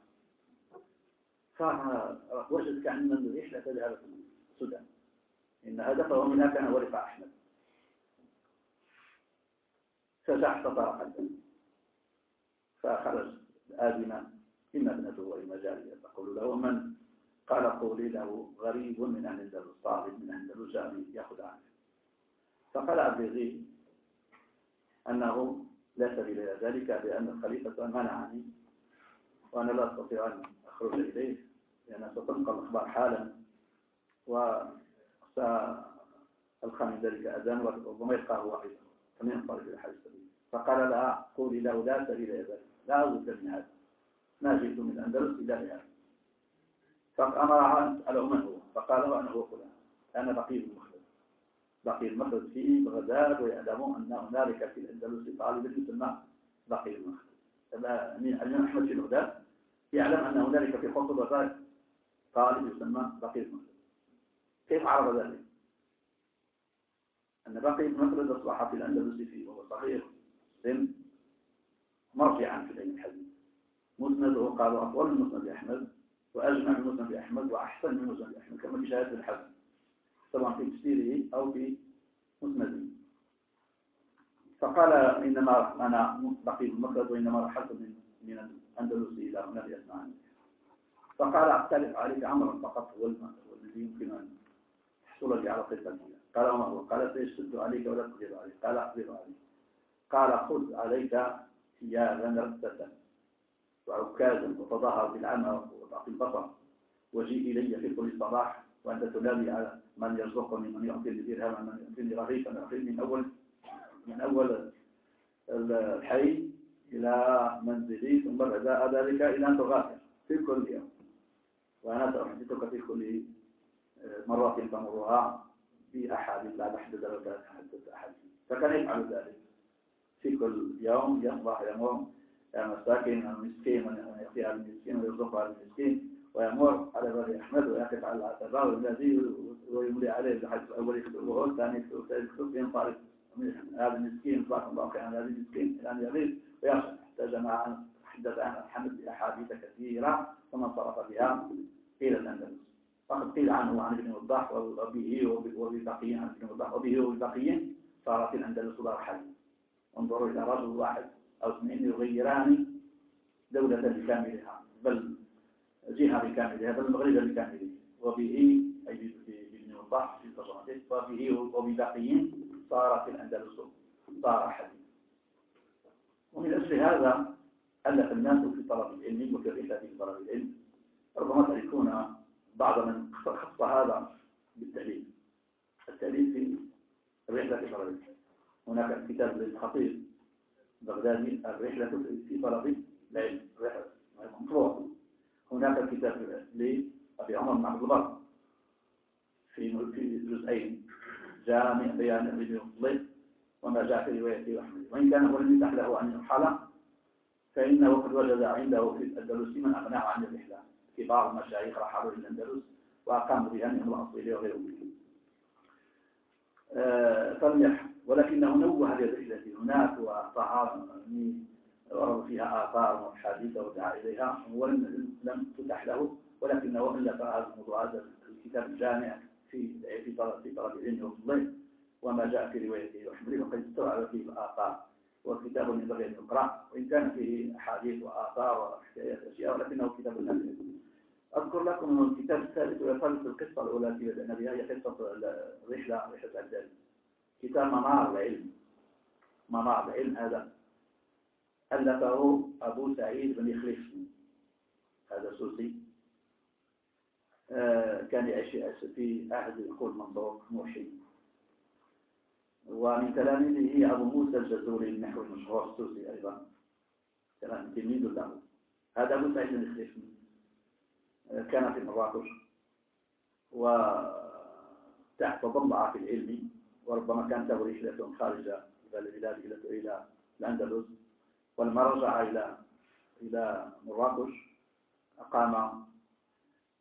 فوجد كأن الرحلة تذهب السودان إن هدفه منها كان هو رفع أحمد. فتحت طرقا فخرج آدما. إما ابنته وإما تقول له من؟ قال قولي له غريب من أهل الأندلس طالب من أهل الأندلس يأخذ عنه. فقال أبلغي أنه لا سبيل إلى ذلك لأن الخليفة منعني وأنا لا أستطيع أن أخرج إليه لأن ستنقل الأخبار حالا وسألقى من ذلك أذان وربما يلقاه واحدا فمن ينطلق إلى حاجة فقال لها قولي له لا سبيل إلى ذلك لا أود من هذا. ما جئت من الأندلس إلا بهذا فأمرها أن تسأله من هو فقال له أنا هو فلان أنا بقي المخلد بقي المخلد في بغداد ويعلمون أن هنالك في الأندلس طالب يسمى بقي المخلد الإمام أحمد في بغداد يعلم أن هنالك في خط بغداد طالب يسمى بقي المخلد كيف عرف ذلك؟ أن بقي المخلد أصبح في الأندلس فيه وهو صغير سن مرجعا في مسنده قالوا أطول من مسند أحمد وأجمع من مسند أحمد وأحسن من مسند أحمد كما في شهادة الحسن طبعا في تفسيره أو في مسنده. فقال إنما أنا بقي المخلد وإنما رحلت من من الأندلس إلى هنا لأسمعني فقال أختلف عليك عمرا فقط هو الذي يمكن أن تحصل لي على قصة قال وما هو قال سيشتد عليك ولا تقدر عليك. قال أقدر عليك. قال خذ عليك ثيابا رثة وعكازا وتظاهر بالعمى وضعف البصر. وجيء إلي في كل صباح وأنت تنادي على من يرزقني من يعطيني درهما من يعطيني رغيفا من أول من أول الحي إلى منزلي ثم بعد ذلك إلى أن تغادر في كل يوم. وأنا سأحدثك في كل مرة تمرها بأحاديث بعد أحد درجات أحاديث فكان يفعل ذلك؟ في كل يوم يصبح يمر مساكين المسكين ويعطيها المسكين ويرزقها المسكين ويمر على بني أحمد ويقف على العتبة الذي ويملي عليه بحيث الأول يكتبه الثاني يكتب الثالث يكتب ينطلق هذا المسكين صلاح الله عن هذا المسكين أن يغيب ويخرج حتى جمع حدث عن الحمد بأحاديث كثيرة ثم انصرف بها إلى الأندلس. فقد قيل عنه عن ابن وضاح وبه وببقيين عن ابن وضاح وبه وببقيين صارت الأندلس دار حديث انظروا إلى رجل واحد أو اثنين يغيران دولة بكاملها بل جهة بكاملها بل المغرب بكامله وبه أي بابن وضاح في تجربته وبه وببقيين صارت الأندلس دار حديث ومن أجل هذا ألف الناس في طلب العلم وفي الرحلة في طلب العلم. ربما تعرفون بعض من خص هذا بالتأليف. التأليف في الرحلة في طلب العلم. هناك كتاب للخطيب. بغدادي الرحلة في طلب العلم رحلة. مطروح هناك كتاب لأبي عمر بن عبد البر. في في جزئين. جامع بيان ابن فضل. وما جاء في روايته أحمد. وإن كان هو يتح له أن يرحل فإنه قد وجد عنده في الأندلس من أغناه عن الرحلة. كبار المشايخ رحلوا إلى الأندلس وأقاموا بها منهم الأصيل وغيرهم. آه فليح ولكنه نوه بالرحلة هناك وطعام ورد فيها آثار وأحاديث ودعا إليها. ولم لم تتح له ولكنه ألف هذا الموضوع هذا الكتاب الجامع في في طلب العلم وفضله وما جاء في روايته وحمله وقد استوعب فيه الآثار. هو كتاب ينبغي أن يقرأ وإن كان فيه أحاديث وآثار وحكايات أشياء ولكنه كتاب نافع أذكر لكم الكتاب الثالث ويصل القصة الأولى في النبي هي قصة الرحلة رحلة الدال كتاب منار العلم. منار العلم هذا. ألفه أبو سعيد بن خليف هذا سوسي آه، كان يعيش في عهد الخول منصور موحي ومن تلاميذه أبو موسى الجزوري النحو المشهور السوسي أيضا. كان تلميذ له. هذا أبو سعيد بن خليف آه، كان في مراكش. وتحت ضمعة في العلم. وربما كانت له رحلة خارج البلاد إلى الأندلس ولما رجع إلى إلى مراكش أقام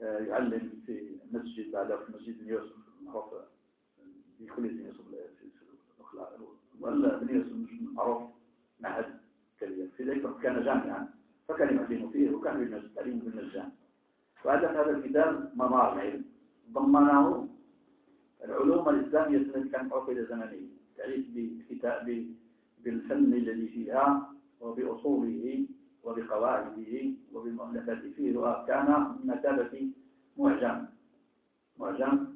آه، يعلم في مسجد بعد في مسجد يوسف معروف في كل يوسف ولا بن يوسف معروف معهد كبير في ذلك كان جامعا فكان يعلم فيه وكان يعلم بالمجان وهذا هذا الكتاب ممار العلم ضمنه العلوم الإسلامية التي كانت معروفة زمنية؟ تعريف بكتاب بالفن الذي فيها وبأصوله وبقواعده وبالمؤلفات فيه. وكان من مثابة معجم. معجم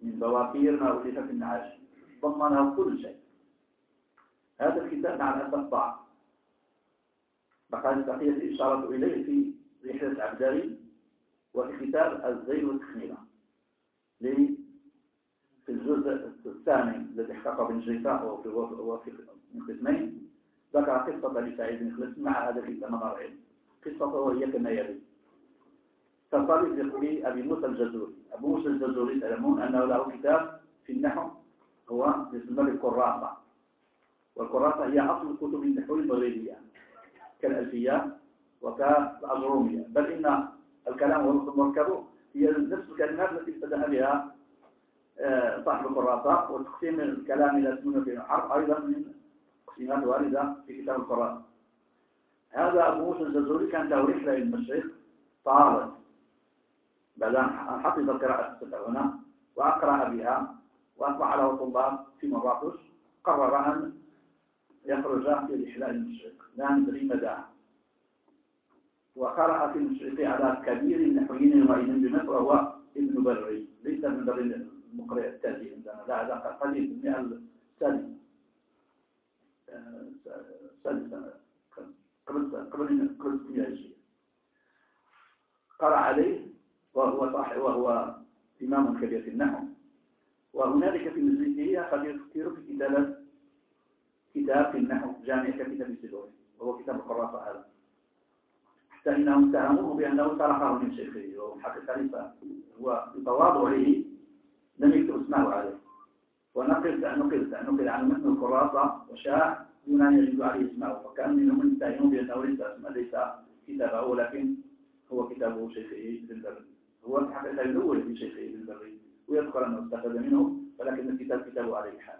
من بواكير ما ألف في النعاش. ضمنه كل شيء. هذا الكتاب مع الأسف ضاع. بقى بقية الإشارة إليه في رحلة عبدالي وفي كتاب الزيل والتخميلة في الجزء الثاني الذي احتقى بن جيفاء وفي من قسمين. ذكر قصة لسعيد بن خلص مع هذا ثمان العلم قصته هي كما يلي. تصرف بأبي موسى الجزوري. أبو موسى الجزوري تعلمون أنه له كتاب في النحو هو يسمى بالكراسة والكراسة هي أصل كتب النحو المغربية كالألفية وكالأجرومية بل إن الكلام والمركب هي نفس الكلمات التي ابتدأ بها صاحب الكراسة وتقسيم الكلام إلى سنة في الحرف أيضا من تقسيمات واردة في كتاب القرآن. هذا أبو موسى الجزوري كان له رحلة إلى المشرق طالت بعد أن حفظ القراءة السبع هنا وأقرأ بها وأصبح له طلاب في مراكش قرر أن يخرج في رحلة المشرق لا ندري مدى. وقرأ في المشرق على كبير النحويين يومئذ بمصر وهو ابن بري ليس من بري المقرئ التالي عندنا. لا هذا قليل من الثاني سنة قبل قبل قبل 620 قرأ عليه وهو صاحب وهو إمام كبير في النحو. وهنالك في المزيدية قد يذكر في كتابة كتاب في النحو جامع ككتاب السلوري وهو كتاب القراصة هذا. حتى إنهم اتهموه بأنه تركه من شيخه وحقيقة هو بتواضعه لم يكتب اسمه عليه. ونقل نقل نقل عن متن القراصة وشاع دون أن يجد عليه اسمه. فكأن منهم يتهمون بأنه ليس اسمه ليس كتابه ولكن هو كتابه شيخه ابن البري هو في حقيقة يدور في شيخه ابن البري ويذكر أنه استفاد منه ولكن الكتاب كتابه عليه حال.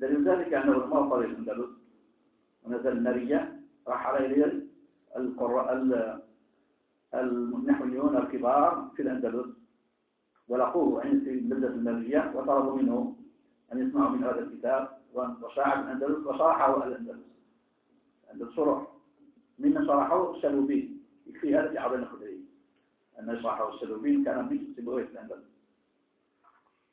دليل ذلك أنه لما وصل الأندلس ونزل النارية راح عليه القراء النحويون الكبار في الأندلس. ولقوه عند في البلدة المالية وطلبوا منه أن يسمعوا من هذا الكتاب وشاع الأندلس وشرحه الأندلس عند الشرح ممن شرحه الشلوبين يكفي هذا في عظيم الخدري أن يشرحه الشلوبين كان من سبويه الأندلس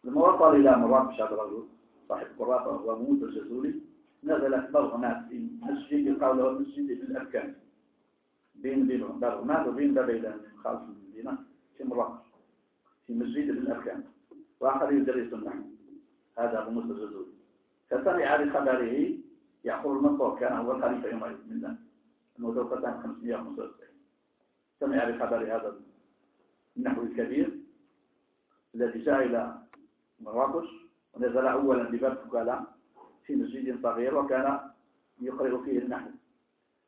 لما وصل إلى مراكش هذا الرجل صاحب قرافة وموت الجزولي نزل في بلغنات في مسجد يقال له مسجد الأركان بين بين بلغنات وبين بابيلان خالص المدينة في مراكش في مسجد الأركان وآخر يدرس النحو هذا أبو موسى الجزولي فسمع بخبره يعقوب المنصور كان هو الخليفة يومئذ من ذلك المتوفى سنة 595 سمع بخبر هذا النحو الكبير الذي جاء إلى مراكش ونزل أولا بباب فكالا في مسجد صغير وكان يقرأ فيه النحو.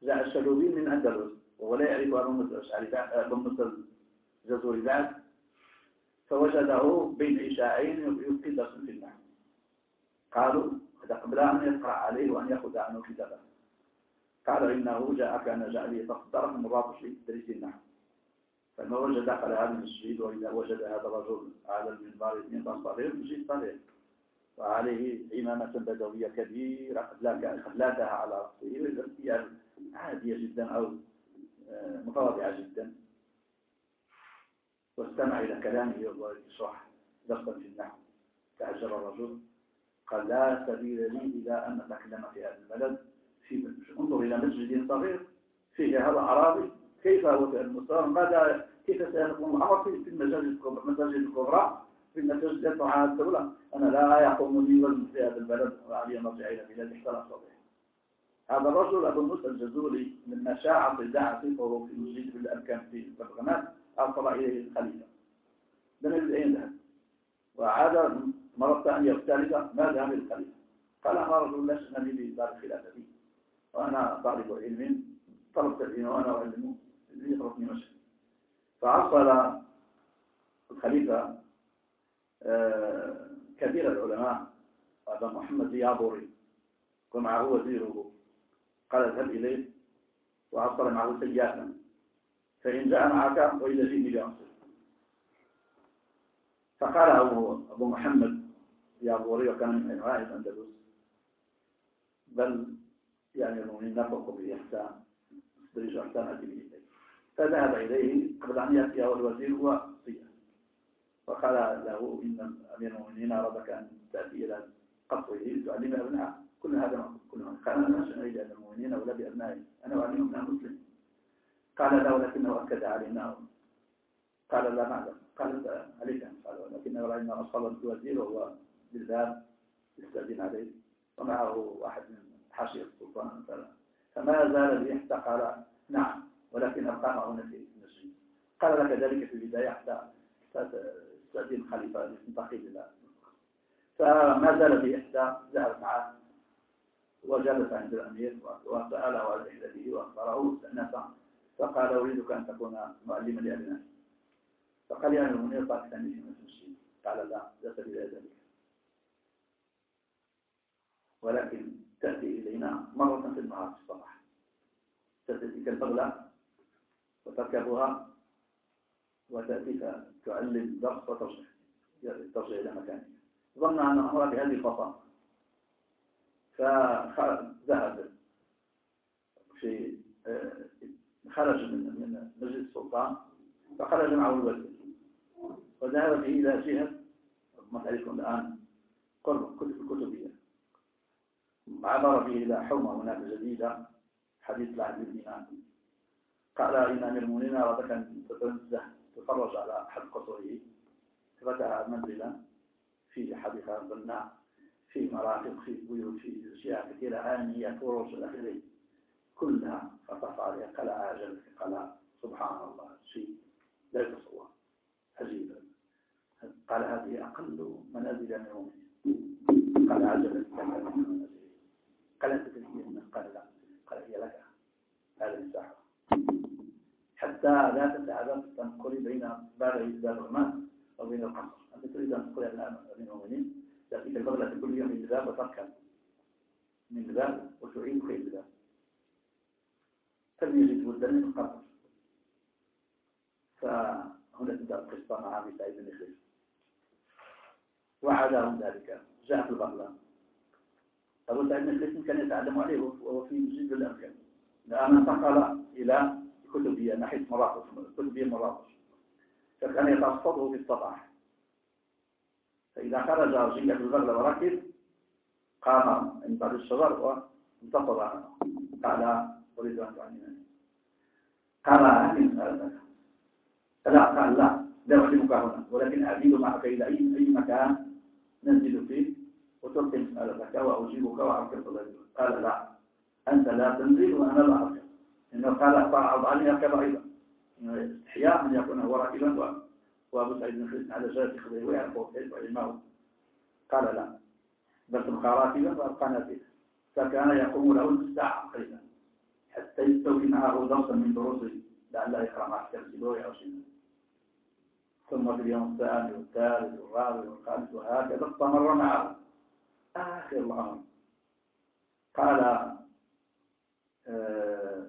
جاء الشلوبين من أندلس وهو لا يعرف أبو موسى الجزوري بعد. فوجده بين عشاءين يلقي درس في النحو. قالوا قبل أن يقرأ عليه وأن يأخذ عنه كتابه. قال إنه جاء كان جاء لي فاخترق مرابط في تدريس النحو. فما وجد دخل هذا المسجد وإذا وجد هذا الرجل على المنبر اثنين صغير مسجد صغير وعليه عمامة بدوية كبيرة قد على رأسه عادية جدا أو آه، متواضعة جدا. واستمع إلى كلامه ويشرح درسا في النحو. تعجب الرجل. قال لا سبيل لي إلى أن أتكلم في هذا البلد في انظر إلى مسجد صغير فيه هذا أعرابي كيف هو في المستوى؟ ماذا؟ كيف سيكون الأمر في المساجد الكبرى في المساجد التي الدولة. أنا لا يقوم لي وزن في هذا البلد وعلي مرجع إلى بلاد احترى صحيح هذا الرجل أبو موسى الجزوري من شاع صداع في طرق المسجد في الأركان في البرلمان أرسل إليه الخليفة. لم يجد أين ذهب؟ وعاد مرة ثانية والثالثة ما ذهب الخليفة؟ قال أنا رجل لا شأن لي بدار الخلافة وأنا طالب علم طلبت العلم وأنا أعلمه يخرجني مشهد فأرسل الخليفة آه، كبير العلماء هذا محمد يابوري ومعه وزيره قال اذهب إليه وأرسل معه سياسا فإن جاء معك وإذا جئني بأمسك فقال أبو محمد يابوري وكان من أنواع الأندلس بل يعني المؤمنين نفقوا بإحسان استرجوا إحسان أتي فذهب إليه قبل أن يأتي الوزير هو صيام وقال له إن أمير المؤمنين أرادك أن تأتي إلى قصره تعلم أبنائه كل هذا كل هذا قال أنا لا أريد أن المؤمنين ولا بأبنائي أنا أعلمهم أنها مسلم قال لا ولكنه أكد علينا. قال لا معلم قال عليك قال ولكنه رأينا أصحاب الوزير وهو بالذات يستأذن عليه. ومعه واحد من حاشية السلطان. فما زال يحتى قال نعم ولكن أبقى معه في المسجد قال لك ذلك في البداية حتى تستأذن خليفة لتنتقل إلى فما زال في إحدى ذهب معه. وجلس عند الأمير وسأله عن رحلته وأخبره استأنفه فقال أريدك أن تكون معلما لأبنائي فقال يا المنير باكستاني في المسجد. قال لا لا سبيل ذلك ولكن تأتي إلينا مرة في النهار في الصباح. تأتيك البغلة وتركبها وتأتيك تعلم درس وترجع ترجع إلى مكانك. ظن أن هو بهذه البساطة فذهب. في آه، خرج من من مجلس السلطان فخرج معه الوزير وذهب به إلى جهة ما تعرفون الآن قرب الكتبية. عبر به إلى حومة هناك جديدة حديث العهد بن قال إن أمير المؤمنين أرادك أن تتنزه على أحد قصره فتح منزلا في حديقة بناء في مرافق في بيوت في أشياء كثيرة آنية إلى آخره كلها فطف عليها قال عجل قال سبحان الله. شيء لا يتصور. عجيبا قال هذه أقل منازل المؤمنين قال عجل. قال أنت تلك قال لا. قال هي لك. هذا الساحر حتى لا تتعذب تنقل بين باب باب الرمان أو بين القصر. أنت تريد أن تنقل بين المؤمنين تأتيك البغلة كل يوم الباب وتركب. من الباب وتعيد في الباب فليجد بدا من القصر فهنا تبدأ القصة مع أبي سعيد بن خليل وعادهم ذلك. جاءت البغلة. أبو سعيد بن خليل كان يتعلم عليه وهو في مسجد الأمكان لأن انتقل إلى كتبية ناحية مراقش كتبية مراقش فكان يتصفده في الصباح فإذا خرج رجية البغل وركب قام عند بعض الشجر وانتصر عنه قال أريد أن تعلمني قال هل مسألتك لا قال لا لا أعلمك هنا ولكن أزيد معك إلى أي مكان ننزل فيه. وتلقي مسألتك وأجيبك وأركب قال لا أنت لا تنزل وأنا لا أركب إنه قال أضعني أركب أيضا استحياء من يكون هو راكبا وأبو سعيد بن خليل على جالس خذيه ويعرفه كيف علمه قال لا. راكبا وأبقى فيه فكان يقوم له الساعة تقريبا. حتى يستوي معه درسا من دروسه لعله يقرأ مع التمثيل أو شيء. ثم في اليوم الثاني والثالث والرابع والخامس وهكذا استمر معه. آخر الأمر. قال آه،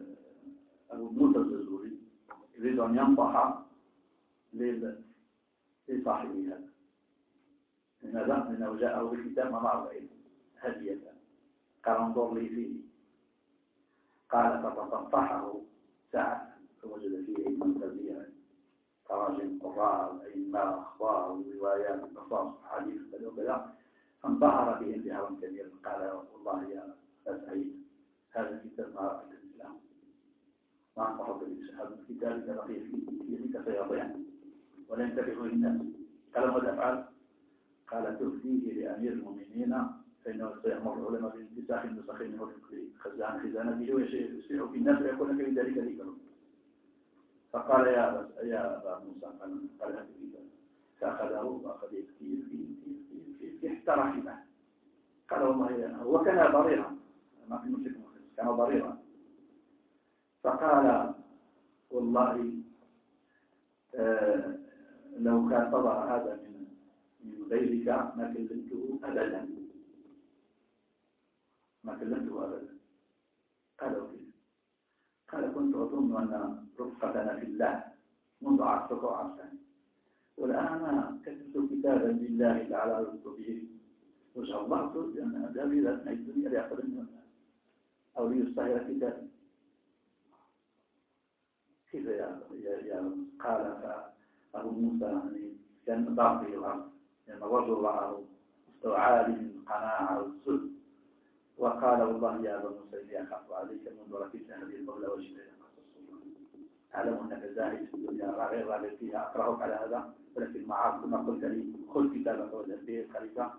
أبو موسى الجزوري يريد أن ينصح لصاحبه هذا. لماذا؟ لأنه جاءه بالكتاب ما معه العلم هدية قال انظر لي فيه قال فتصفحه ساعة فوجد فيه علما كبيرا تراجم قراء أئمة أخبار وروايات قصص حديث كذا وكذا فانبهر به انبهارا كبيرا قال والله يا سعيد هذا الكتاب ما رأيت الإسلام ما أنصح هذا الكتاب إذا بقي في يدك سيضيع ولا ينتبه الناس قال ماذا أفعل؟ قال تؤتيه لأمير المؤمنين فإنه سيأمر العلماء بانتساخ منه خزان خزانته ويسيع في الناس ويكون في ذلك ذكر. فقال يا يا أبا موسى قال الكتاب فأخذه وأخذ يكتير فيه فيه فيه حتى رحمه قال والله هو كان ضريرا. ما في مشكلة. كان ضريرا. فقال والله آه لو كان طبع هذا من غيرك ما كلمته أبدا. ما كلمته أبدا. قال وكيف قال كنت أظن أن رفقتنا في الله منذ عصرك وعصرين والآن كتبت كتابا لله تعالى به وجه الله تريد أن أذهب إلى أثناء الدنيا لأخذ من الناس. أو ليصطهر كتابي. كيف يا يا قال أبو موسى يعني كان ضعف في الأرض رآه مستوى عالي من القناعة والسلم وقال والله يا أبا موسى إني أخاف عليك منذ ركبت هذه البغلة وجدت أعلم أنك زاهد في الدنيا غير راغب فيها. أكرهك على هذا ولكن معاذ كما قلت لي خذ كتابك وذهب به الخليفة.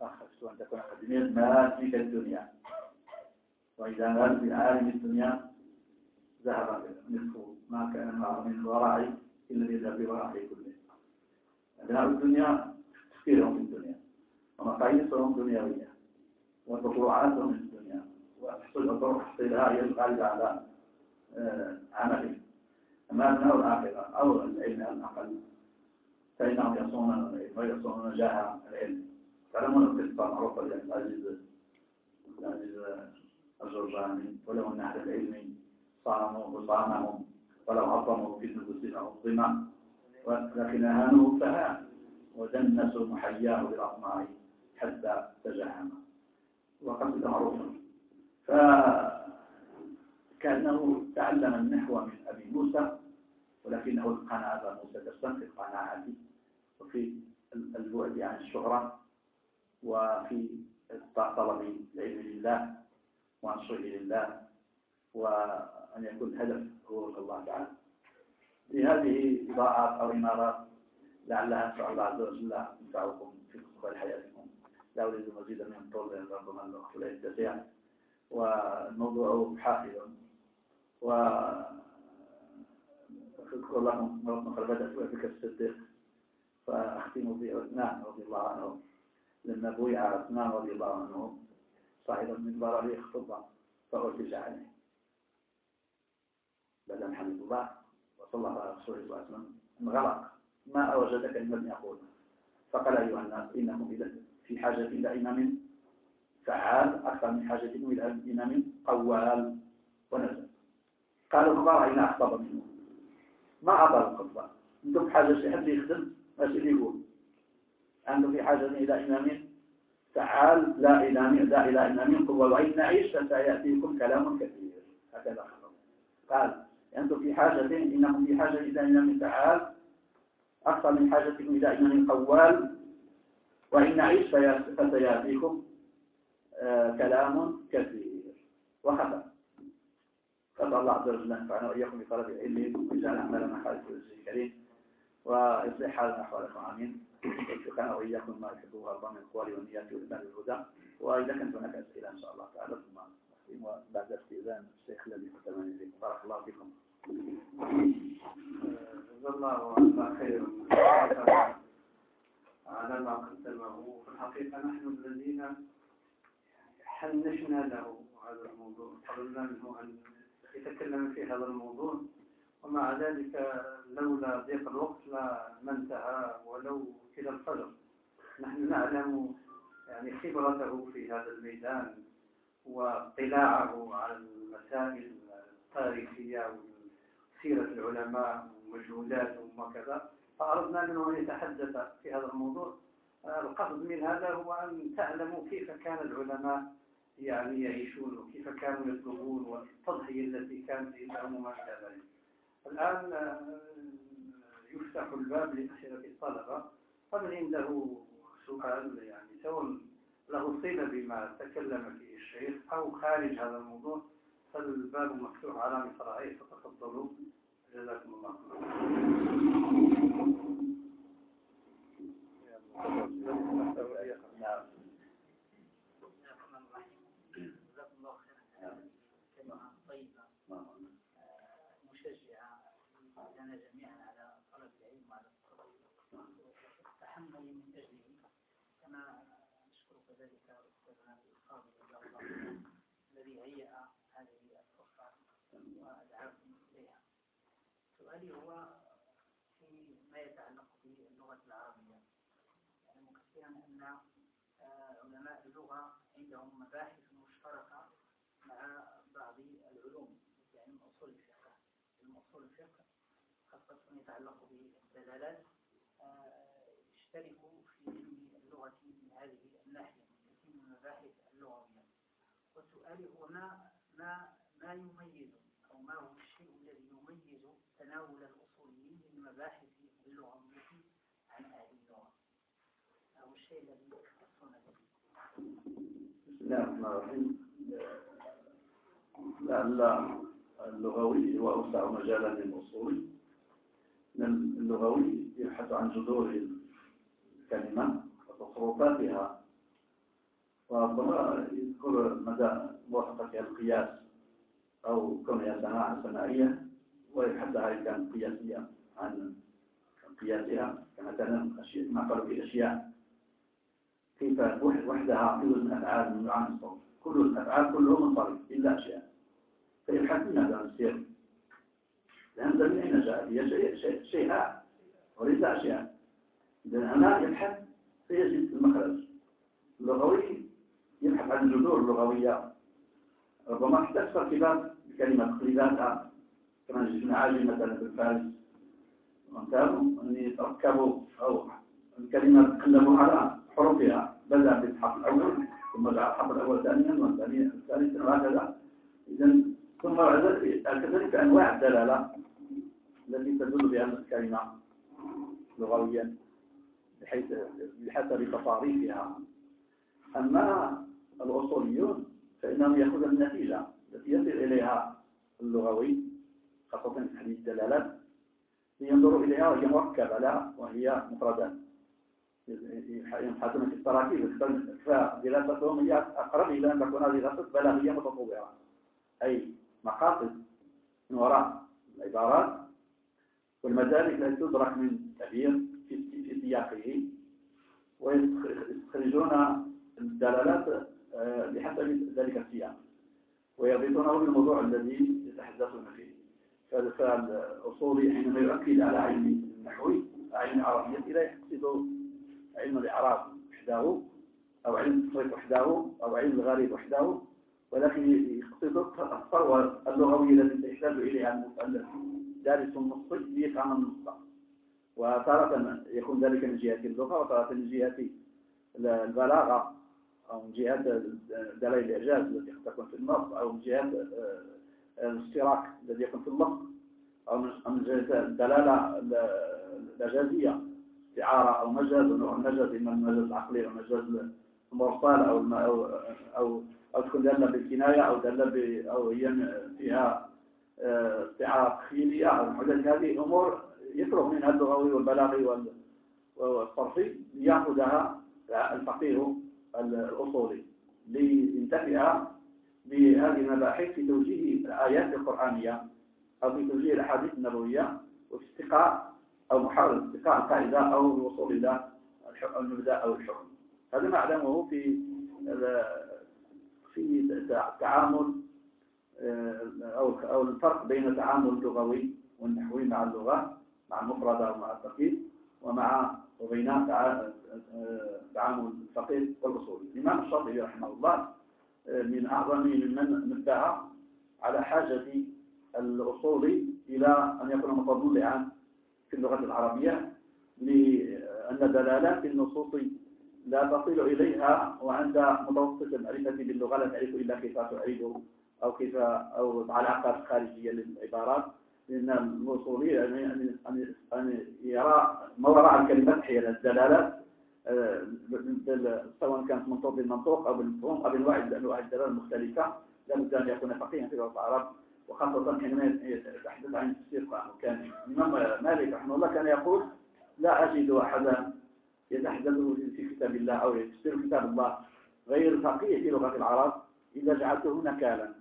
فخشت أن تكون قد ما فيك الدنيا. وإذا غاب في عالم الدنيا ذهب نصف ما كان معه من ورائي إلا يذهب بورائه كله أبناء الدنيا تفكيرهم في الدنيا. ومقاييسهم دنيوية. وتطوعاتهم من الدنيا. وتحصيل تحصيلها هي الغالبة على آه، عمله أما أبناء الآخرة أو العلم الأقل. فإنهم يصونون العلم ويصونون جاه العلم. تعلمون القصة معروفة للعزيز العزيز الجرجاني ولو أن أهل العلم صاموا وصامهم ولو عظموا في نفوسهم عظما ولكن أهانوا فهان ودنسوا محياه بالأطماع حتى تجهم وقصد معروفا فكأنه تعلم النحو من أبي موسى ولكنه اتقن أبا موسى درسا في القناعة وفي البعد عن الشهرة وفي طلب العلم لله ونصره لله وأن يكون الهدف هو الله تعالى لهذه إضاءات أو إمارات لعلها إن شاء الله عز وجل تنفعكم في مستقبل حياتكم. لا أريد مزيدا من الطول لأن ربما الوقت لا يتسع والموضوع حافل و أذكر لكم مرة بدأت بك الصديق. فأختم بعثمان رضي الله عنه. لما بويع عثمان رضي الله عنه صاحب المنبر ليخطب فأرتج عليه بدل الحمد الله وصلى الله على رسول الله صلى الله عليه وسلم. انغلق ما أوجد كلمة يقول فقال أيها الناس إنكم إذا في حاجة إلى إمام فعال أكثر من حاجة إلى إمام قوال ونزل قالوا الخبار أين أخطب منه؟ ما أطل الخطبة. أنتم بحاجة شيء حد يخدم؟ ماشي اللي يقول. أنتم في حاجة إلى إمام فعال لا إلى لا إلى إمام قوال. وإن نعيش فسيأتيكم كلام كثير. هكذا خطب. قال أنتم في حاجة إنكم في حاجة إلى إمام فعال أكثر من حاجتكم إلى إمام قوال وإن نعيش فسيأتيكم آه كلام كثير. وختم قال الله عز وجل نفعنا وإياكم بطلب العلم. ويجعل أعمالنا خالص وجهه الكريم. ويصلح حالنا أحوالكم آمين. ويوفقنا وإياكم ما يحبه ويرضى من القوال والنيات والإيمان والهدى وإذا كانت هناك أسئلة إن شاء الله تعالى ثم وبعد استئذان الشيخ الذي فيكم بارك الله فيكم. جزا الله عنا على ما قدمه في الحقيقة نحن الذين حنشنا له هذا الموضوع طلبنا منه أن يتكلم في هذا الموضوع ومع ذلك لولا ضيق الوقت ما انتهى ولو إلى الفجر نحن نعلم يعني خبرته في هذا الميدان واطلاعه على المسائل التاريخية وسيرة العلماء ومجهوداتهم وكذا فأردنا منه أن يتحدث في هذا الموضوع. القصد من هذا هو أن تعلموا كيف كان العلماء يعني يعيشون وكيف كانوا يطلبون والتضحية التي كانت عندهم وما إلى ذلك الآن آه، يفتح الباب لأسئلة الطلبة. فمن عنده سؤال يعني سواء له صلة بما تكلم فيه الشيخ أو خارج هذا الموضوع فالباب مفتوح على مصراعيه فتفضلوا جزاكم الله نعم جزاكم الله خيرا كلمة طيبة مشجعة لنا جميعا على طلب العلم وعلى التحمل من أجله كما نشكر كذلك أستاذنا الفاضل رضي الله عنه الذي هيأ هذه الفرصة ودعاكم إليها سؤالي هو فيما يتعلق باللغة العربية؟ يعني كثيرا أن آه، علماء اللغة عندهم مباحث مشتركة مع بعض العلوم مثل علم أصول الفقه. علم أصول الفقه خاصة فيما يتعلق بالدلالات آه، يشتركوا في علم اللغة من هذه الناحية من من المباحث اللغوية. وسؤالي هو ما ما ما يميز أو ما هو تناول الأصوليين للمباحث اللغوية عن أهل اللغة أو الشيء الذي يختصون به. بسم الله الرحمن الرحيم. لعل اللغوي هو أوسع مجالا لأن اللغوي يبحث عن جذور الكلمة وتصرفاتها. وربما يذكر مدى موافقتها القياس أو كونها صناعة ويبحث إن كانت قياسية عن قياسها. كمثلا أشياء ما قالوا في أشياء. كيف وحدها كل الأفعال من عن الصوت. كل الأفعال كلهم منصرف إلا أشياء. فيبحث من هذا السير لأن من أين جاء هي شيء شيء شيئا وليس أشياء. إذا أنا يبحث فيجد المخرج. اللغوي يبحث عن الجذور اللغوية ربما تحتاج ارتباط بكلمة تقليداتها كما عاجل مثلا في الفارس. وانتهوا أن يتركبوا أو الكلمة تقلبوا على حروفها بدأ بالحرف الأول ثم جعل الحرف الأول ثانيا والثاني ثالثا وهكذا. إذا ثم كذلك أنواع الدلالة التي تدل بها الكلمة لغويا بحيث بحسب تصاريفها. أما الأصوليون فإنهم يأخذون النتيجة التي يصل إليها اللغوي. خاصة في تحديد الدلالات لينظروا إليها وهي مركبة لا وهي مفردات يبحثون في التراكيب فدراستهم هي أقرب إلى أن تكون دراسة بلاغية متطورة أي مقاصد من وراء العبارات. والمدارك التي تدرك من تعبير في سياقه. ويستخرجون الدلالات آه، بحسب ذلك السياق. ويربطونه بالموضوع الذي يتحدثون فيه. فالأصولي حينما يؤكد على علم النحوي علم العربية لا يقصد علم الإعراب وحده أو علم التصريف وحده أو علم الغريب وحده ولكن يقصد الثروة اللغوية التي تحتاج إليها دارس النص ليفهم النص. وتارة يكون ذلك من جهة اللغة وتارة من جهة البلاغة أو من جهة دلائل الإعجاز التي قد تكون في النص أو من جهة الاشتراك الذي يكون في اللفظ أو من الدلالة الإعجازية استعارة أو مجاز ونوع المجاز إما المجاز العقلي أو المجاز المرسل أو أو أو أو تكون دالة بالكناية أو دالة أو هي فيها آه، استعارة تخيلية أو الحدث هذه أمور يفرغ منها اللغوي والبلاغي والصرفي ليأخذها الفقيه الأصولي لينتفع بهذه المباحث في توجيه الآيات القرآنية أو في توجيه الأحاديث النبوية وفي استقاء أو محاولة استقاء القاعدة أو الوصول إلى المبدأ أو الحكم. هذا ما أعلمه في في التعامل أو أو الفرق بين التعامل اللغوي والنحوي مع اللغة مع المفردة ومع التقييد ومع وبين تعامل الفقيه والأصولي. الإمام الشاطبي رحمه الله من أعظم من نبه على حاجة الأصولي إلى أن يكون متضلعا في اللغة العربية لأن دلالات النصوص لا تصل إليها وأنت متوسط المعرفة باللغة لا تعرف إلا كيف تعيد أو كيف أو العلاقات الخارجية للعبارات. لأن الوصولي يعني أن يرى ما وراء الكلمات هي الدلالات آه، سواء كانت منطوق بالمنطوق أو بالمفهوم أو بأنواع الدلالات المختلفة لابد أن يكون فقيها في لغة العرب وخاصة حينما يتحدث عن تفسير القرآن كان الإمام مالك رحمه الله كان يقول لا أجد أحدا يتحدث في كتاب الله أو يفسر كتاب الله غير فقيه في لغة العرب إذا جعلته نكالا.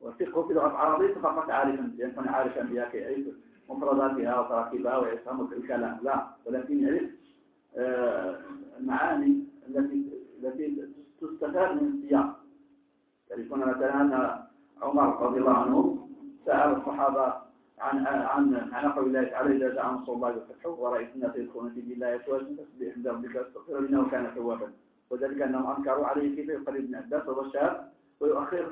والفقه في اللغة العربية فقط عارفا يكون عارفا بها كيف مفرداتها وتراكيبها ويفهم الكلام لا ولكن يعرف المعاني التي التي تستفاد من السياق تعرفون مثلا أن عمر رضي الله عنه سأل الصحابة عن عن عن قول الله تعالى إذا جاء نصر الله والفتح ورأيت الناس يدخلون في دين الله أفواجا فاسبح عند ربك واستغفر إنه كان توابا. وذلك أنهم أنكروا عليه كيف يقرب ابن عباس وهو الشاب ويؤخر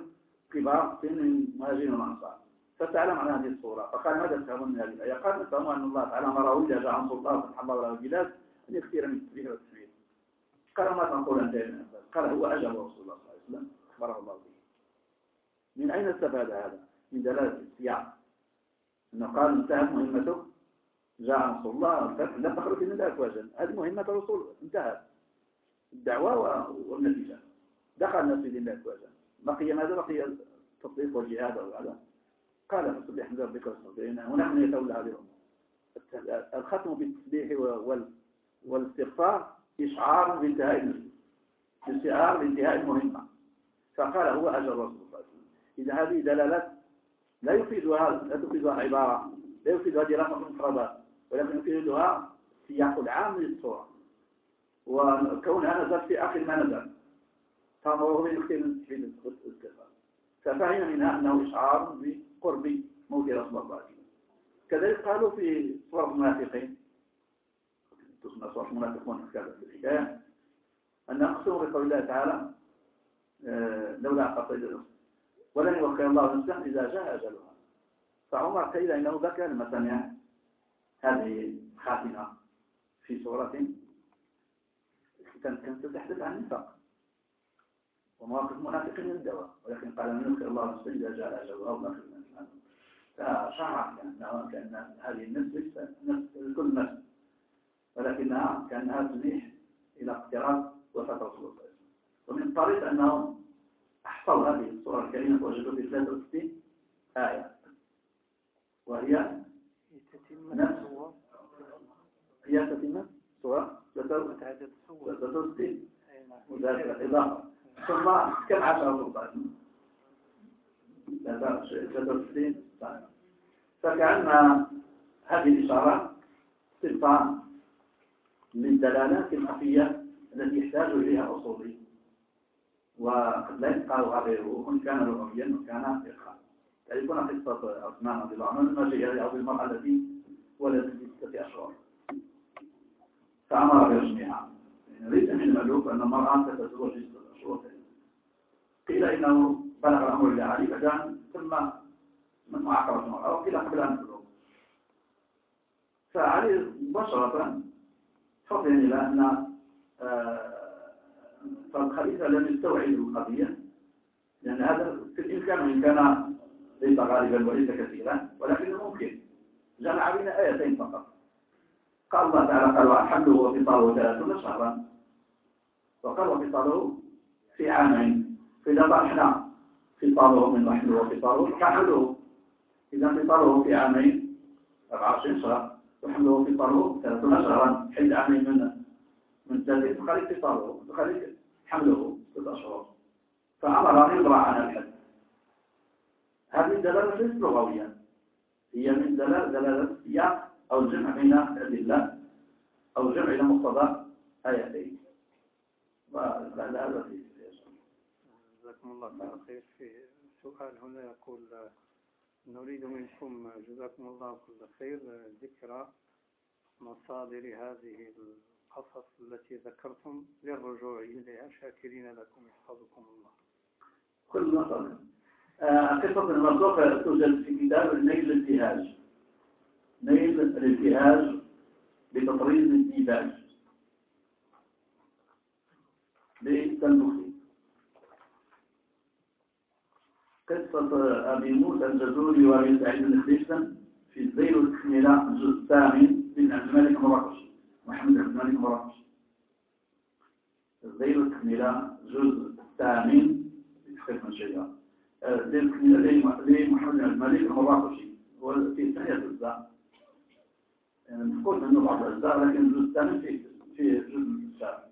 كبار سن المهاجرين والأنصار. فتعلم عن هذه الصورة فقال ماذا تفهمون من هذه الآية؟ قال نفهم أن الله تعالى أمره إذا جاء نصر الله وفتح الله له من التسبيح والتسبيح قال ما تنقول ابن عباس قال هو أجل رسول الله صلى الله عليه وسلم. أخبره الله به. من أين استفاد هذا؟ من دلالة السياق. أنه قال انتهت مهمته. جاء نصر الله لا تخرج من وجل هذه مهمة الرسول. انتهت. الدعوة والنتيجة. دخل الناس في دين الله وجل بقي ماذا؟ بقي التطبيق والجهاد وهذا قال فسبح حمد ربك واستغفرنا ونحن يتولى هذه الأمور. الختم بالتسبيح والاستغفار إشعار بانتهاء استشعار بانتهاء المهمة. فقال هو أجل رسول الله إذا هذه دلالات لا يفيدها لا تفيدها عبارة لا يفيدها دراسة مفردات ولكن يفيدها السياق العام للصورة. وكونها نزل في آخر ما نزل. من يختم في الاستغفار. ففهم منها أنه إشعار بقرب موت رسول الله كذلك قالوا في صورة المنافقين. تسمى صورة المنافقون في هذا الحكاية أن أقسم بقول الله تعالى آه، لولا قصيد ولن يوخر الله نفسا إذا جاء أجلها. فعمر قيل إنه بكى لما سمع هذه خاتمة في سورة كانت تتحدث عن النفاق. ومواقف المنافقين من الدواء. ولكن قال من يوخر الله نفسا إذا جاء أجلها أو نفس فشعر كأنه كأن هذه النفس نفس كل نفس. ولكنها كأنها تزيح إلى اقتراب وفاة رسول الله صلى الله عليه وسلم. ومن الطريق أنه أحصل هذه الصورة الكريمة وجدوا في 63 آية. وهي نفس. هي تتمة سورة 63 وذلك الإضافة. ثم كم عشر سورة 63 فكأن هذه الإشارة صفة للدلالات الخفية التي يحتاج إليها أصولي. وقد لا يبقى غيره وإن كان لغويا وكان فقها تعرفون قصة عثمان رضي الله عنه لما جاء يعطي المرأة التي ولدت ستة أشهر. فأمر برجمها يعني ليس من المألوف أن المرأة تتزوج ستة أشهر. قيل إنه بلغ الأمر إلى علي فجاء ثم من معاقبة المرأة وقيل قبل أن تبلغ فعلي مباشرة فضل إلى أن آه، فالخليفة لم يستوعب القضية لأن هذا في الإمكان وإن كان ليس غالبا وليس كثيرا ولكن ممكن. جمع بين آيتين فقط. قال الله تعالى قال وحمله وفصاله ثلاثون شهرا. وقال وفصاله في عامين فإذا طرحنا فصاله من رحمه وفصاله فحمله إذا فصاله في عامين 24 شهر. وحمله وفصاله ثلاثون شهرا حيث عامين من من ذلك تخلي فصاله تخلي حمله ست أشهر فأمر أن يضرع عن الحد هذه الدلالة ليست لغوية. هي من دلالة دلالة السياق أو الجمع بين الأدلة أو الجمع إلى مقتضى آيتين ولا هذا في جزاكم الله خير. في سؤال هنا يقول نريد منكم جزاكم الله كل خير ذكر مصادر هذه القصص التي ذكرتم للرجوع إليها. شاكرين لكم يحفظكم الله. كل مثلا آه، قصة المرزوق توجد في كتاب نيل الانتهاج نيل الإنتهاج. بتطريز الديباج للتنبختي قصة أبي موسى الجزوري وأبي سعيد خليفة في الزيل والتكملة الجزء الثامن من عبد الملك مراكش محمد عبد الملك مراكش الزيل والتكملة الجزء الثامن من شيئا الزيل والتكملة لمحمد عبد الملك مراكشي وفي ثانية أجزاء يعني مفقود منه بعض الأجزاء لكن الجزء الثامن فيه فيه جزء الثامن.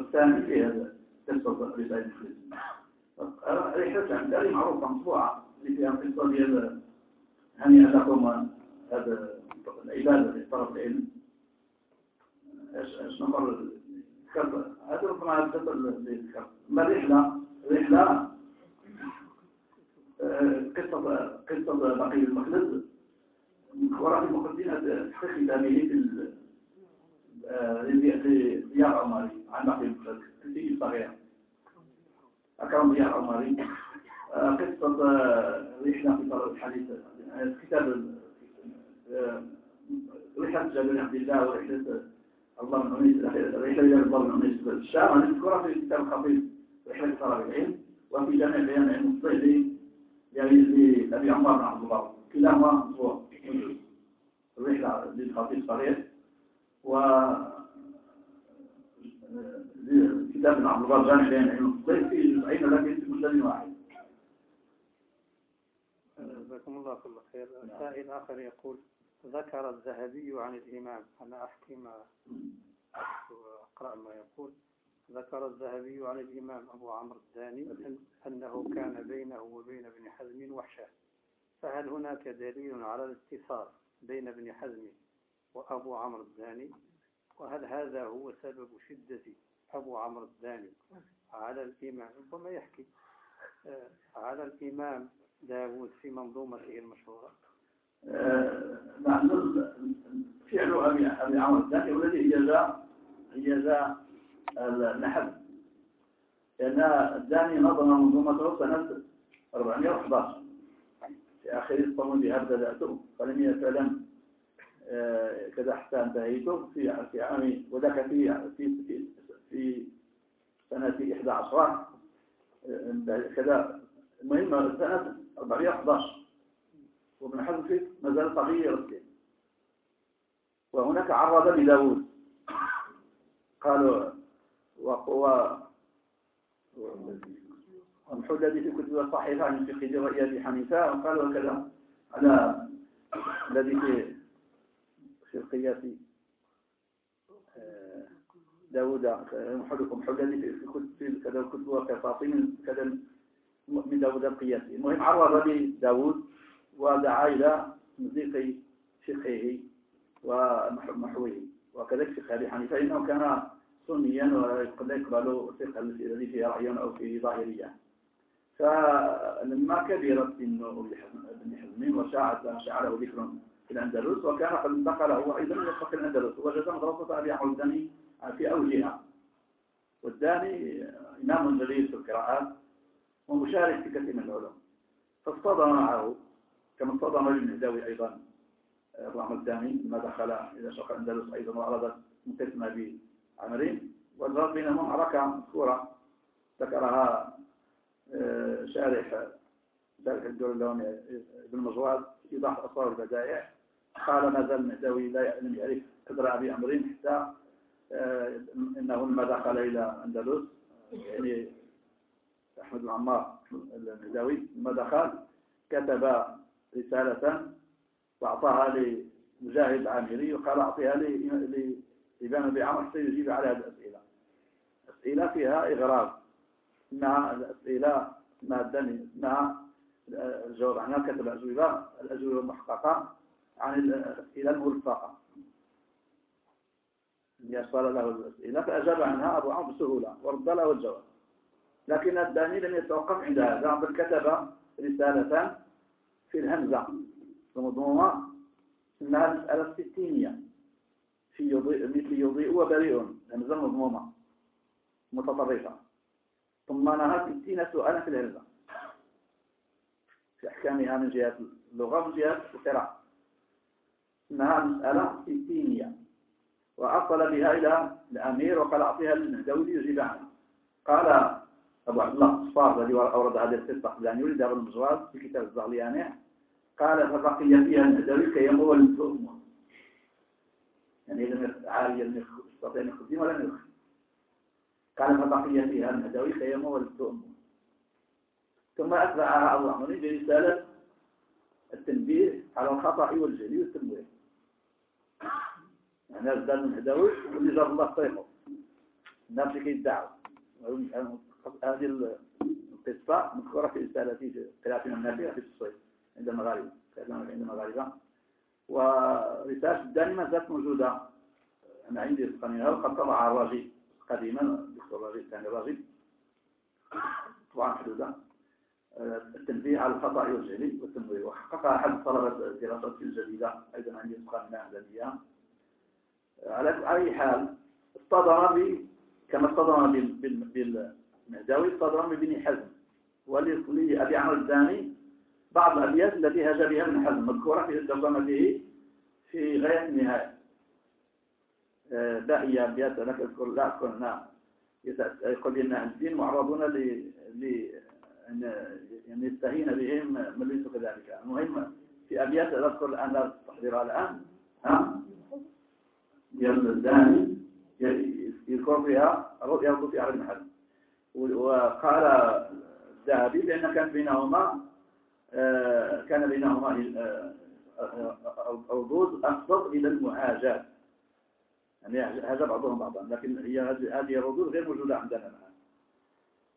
الثاني فيه هذا قصة رسالة خليفة رحلة عندي معروفة مطبوعة. اللي فيها قصة ديال هنيئا لكم هذا العبادة في طرف العلم. نقول هذا ربما ما الرحلة؟ رحلة قصة قصة المخلد وراء المقدمة تحقيق في عمري عن بقي المخلد صغير. أكرم ضياء عمري آه، قصة آه، رحلة في طرق الحديث. آه، كتاب رحلة جابر عبد الله ورحلة الله بن عميس رحلة إلى الله بن عميس الشام نذكرها في كتاب الخطيب رحلة طلب العلم. وفي جامع بيان علم يعني لأبي عمر بن عبد الله. كلاهما مطبوع الرحلة للخطيب صغير. كتاب من الله جامع بين الصيف في جزئين لكن في مجلد واحد؟ جزاكم الله كل خير. سائل آخر يقول ذكر الذهبي عن الإمام. أنا أحكي ما أقرأ ما يقول. ذكر الذهبي عن الإمام أبو عمرو الداني أنه كان بينه وبين ابن حزم وحشة. فهل هناك دليل على الاتصال بين ابن حزم وأبو عمرو الداني؟ وهل هذا هو سبب شدة أبو عمرو الداني على الإمام ربما يحكي. آه، على الإمام داود في منظومته المشهورة. آه، نعم فعل أبي أبي عمرو الداني والذي هي ذا النحل. لأن الداني نظم منظومته سنة 411 في آخر الصمود ابتدأته فلم يتلم آه، كذا حتى انتهيته في في عام وذاك في في في, سنة 11 كذا المهم سنة 411 وابن حزم في مازال صغير وهناك عرض لداود قالوا وقوى الذي في كتب الصحيحة عن فقه رأي أبي حنيفة. وقالوا هكذا على الذي في القياس داود محلكم حلل في كذا الكتب وكفاطين كذا من داود القياسي. المهم عرض لي داود ودعا إلى مزيق فقهه ومحوه وكذلك فقه أبي حنيفة. إنه كان سنيا ولا يقبل فقه الذي فيه رأي أو فيه ظاهرية. فلما كبرت سن ابن حزم وشاعت شعره ذكر في الأندلس وكان قد انتقل هو أيضا إلى في الأندلس. وجد مدرسة أبي الداني في أوجهها والداني إمام جليل في القراءات ومشارك في كثير من العلوم. فاصطدم معه كما اصطدم الهداوي أيضا أبو الداني لما دخل إلى شرق الأندلس أيضا وأراد مقسمة بعمرين. وجرت بينهم معركة مذكورة ذكرها آه، شارح شارح الدور اللون ابن مجواد إيضاح أسرار البدائع. قال ما زال المهدوي لا لم يعرف قدر أبي عمرين حتى إنه لما دخل إلى أندلس. يعني أحمد بن عمار المهدوي لما دخل كتب رسالة وأعطاها لمجاهد العامري وقال أعطيها لإمام أبي عمر حتى يجيب على هذه الأسئلة أسئلة فيها إغراض. إنها الأسئلة مادة إنها الجواب عنها كتب الأجوبة الأجوبة المحققة عن الأسئلة الملفقة يصل له الأسئلة. فأجاب عنها أبو عمرو بسهولة ورد له الجواب. لكن الداني لم يتوقف عند هذا. بل كتب رسالة في الهمزة. المضمومة إنها المسألة الستينية في يضيء مثل يضيء وبريء. همزة مضمومة. متطرفة. ثم نهى ستين سؤالا في الهمزة. في أحكامها من جهة اللغة ومن جهة القراءة. إنها مسألة ستينية. وأصل بها إلى الأمير وقال أعطيها للمهدوي ليجيب عنه. قال أبو عبد الله الصفار الذي أورد هذه القصة قبل أن يولد ابن المجرد في كتاب الزغلياني قال فبقي فيها النهدوي كيمو أمه يعني لم عاليا لم يستطيع أن يخدم ولم يخدم. قال فبقي فيها النهدوي كيمو أمه ثم أتبعها الرحمن برسالة التنبيه على الخطأ والجلي يعني هذا النهدوي واللي جاب الله طريقه. الناس اللي كيدعوا. هذه القصة مذكورة في رسالة ثلاثين النافية في الصيف عند المغاربة. عند المغاربة. ورسالة الداني ما زالت موجودة. أنا عندي القنينة وقد طبع الراجي قديما دكتور الراجي الثاني الراجي طبعا حدودة. التنبيه على الخطأ والجهل والتنوير وحقق أحد طلبة الدراسات الجديدة أيضا عندي منها هذه على أي حال اصطدم كما اصطدم بالمهداوي اصطدم ببني حزم. ولأبي عمر الداني بعض الأبيات التي هاج بها ابن حزم مذكورة في به في غاية النهاية. باقي أبيات أنا أذكر لا أذكر نعم يقول بأن الدين معرضون ل أن يعني يستهين بهم من ليسوا كذلك. المهم في أبيات أذكر الآن لا تحضرها الآن. ها؟ الداني يذكر فيها يرد في أهل المحل. وقال الذهبي بأن كان بينهما آه، كان بينهما الردود آه، أفضل إلى المعاجات. يعني هذا بعضهم بعضا لكن هي هذه الردود غير موجودة عندنا الآن.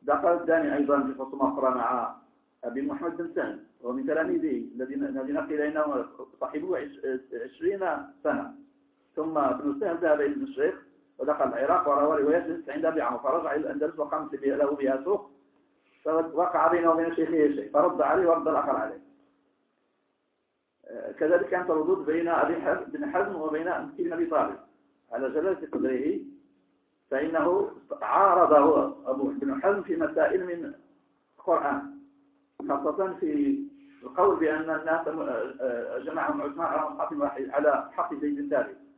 دخل الثاني أيضا في خصومة أخرى مع أبي محمد بن سهل ومن تلاميذه الذين قيل إنه صاحبه عشرين سنة. ثم ابن سهل ذهب إلى الشيخ ودخل العراق وروى روايات عند أبي عمرو فرجع إلى الأندلس وقام له بها سوق فوقع بينه وبين شيخه شيء فرد عليه ورد الآخر عليه. آه، كذلك كانت الردود بين أبي بن حزم وبين ابن أبي طالب. على جلالة قدره فإنه عارضه أبو بن حزم في مسائل من القرآن خاصة في القول بأن الناس آه، آه، جمعهم عثمان على حق زيد الثالث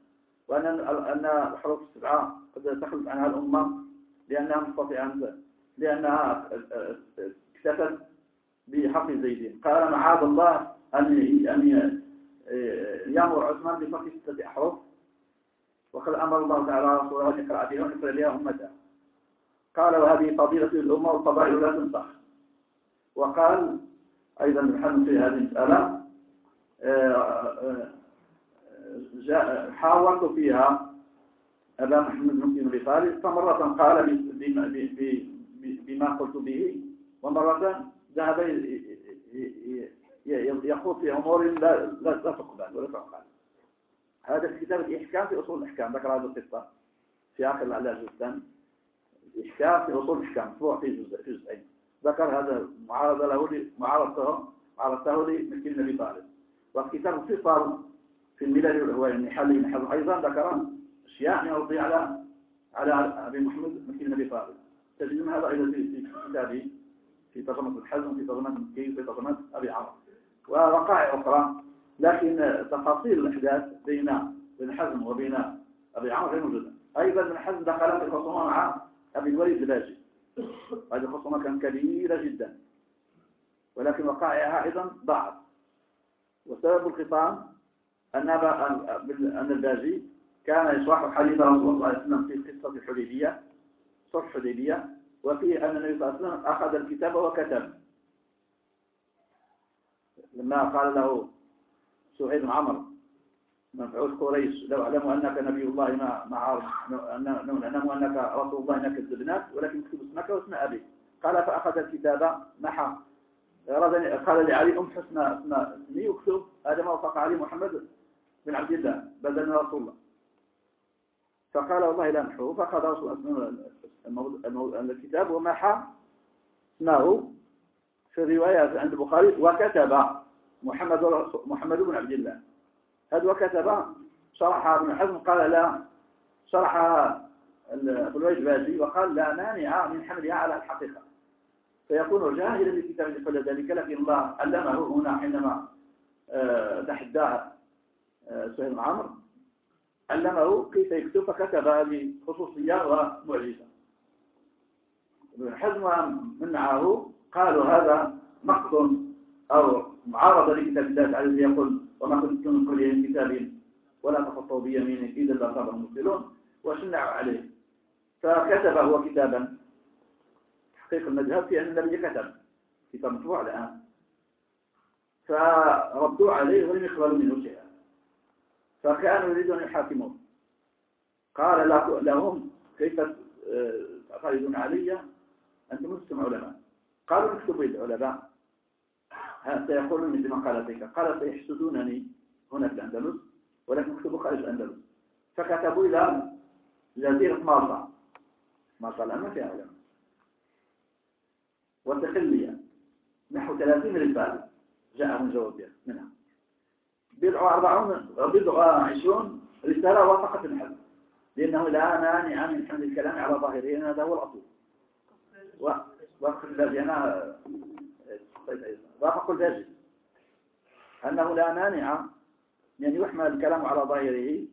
وأن أن الحروف السبعة قد تخلف عنها الأمة لأنها مستطيعة لأنها اكتفت بحق زيد. قال معاذ الله أن أن يأمر عثمان بفك ستة أحرف وقد أمر الله تعالى رسوله أن يقرأ بها ويقرأ بها أمته. قال وهذه فضيلة الأمة والفضائل لا تنصح وقال أيضا الحمد في هذه المسألة آه، آه، حاولت فيها أبا محمد بن خالد فمرة قال بما قلت به ومرة ذهب يخوض في أمور لا لا تقبل ولا تعقل. هذا في كتاب الإحكام في أصول الإحكام ذكر هذا القصة في آخر العلاج الثاني الإحكام في أصول الإحكام مطبوع في جزئين. ذكر هذا معارضة له معارضته معارضته لمسكين النبي طالب. وكتاب الفصل في الملل هو يعني حل حل أيضا ذكر أشياء يرضي على على أبي محمد مسكين النبي طالب تجدون هذا أيضا في كتابه في ترجمة الحزم في ترجمة كيف في ترجمة أبي عمرو. ووقائع أخرى لكن تفاصيل الأحداث بين بن حزم وبين أبي عمرو غير موجودة. أيضا بن حزم دخل في خصومة مع أبي الوليد الباجي. هذه الخصومة كانت كبيرة جدا. ولكن وقائعها أيضا ضعف. وسبب الخصام أن الباجي كان يشرح حديث رسول الله صلى الله عليه وسلم في قصة الحديبية صلح الحديبية وفيه أن النبي صلى الله عليه وسلم أخذ الكتاب وكتب. لما قال له سعيد بن عمرو مبعوث قريش لو أعلموا أنك نبي الله ما ما عارف نعلم أنك رسول الله أنك كذبناك ولكن اكتب اسمك واسم أبي. قال فأخذ الكتاب محى قال لعلي أم حسن اسم اسمي واكتب هذا ما وفق علي محمد بن عبد الله بدل من رسول الله. فقال والله لا نحوه فأخذ رسول الكتاب ومحى اسمه في الروايات عند البخاري وكتب محمد محمد بن عبد الله. هذا وكتب شرحها ابن حزم قال لا الويد باجي وقال لا مانع من حملها على الحقيقة. فيكون جاهلا لكتاب قبل ذلك لكن الله علمه هنا حينما آه، تحداه. سهيل عمرو علمه كيف يكتب فكتب هذه خصوصية ومعجزة. ابن حزم ومنعه قالوا هذا نقص أو معارضة لكتاب الله تعالى يقول وما كنت من كل كتاب ولا تخطوا بيمينك إذا لا صاب المرسلون وشنعوا عليه. فكتب هو كتابا. تحقيق المذهب في أن النبي كتب كتاب مطبوع الآن. فردوا عليه ولم يقبلوا منه شيئا. فكانوا يريدون أن يحاكموه. قال لهم كيف تعترضون علي؟ أنتم لستم علماء. قالوا اكتبوا العلماء. سيقولون مثل مقالتك قال سيحسدونني هنا في الأندلس ولكن اكتبوا خارج الأندلس. فكتبوا إلى جزيرة مالطا مالطا الآن ما فيها علماء. وتخلية نحو 30 رسالة جاءهم جواب منها. بضع أربعون بضع عشرون رسالة وافقت الحل لأنه لا مانع من حمل الكلام على ظاهره هذا هو الأصل. وقت الذي أنا وافق الباجي أنه لا مانع من يحمل الكلام على ظاهره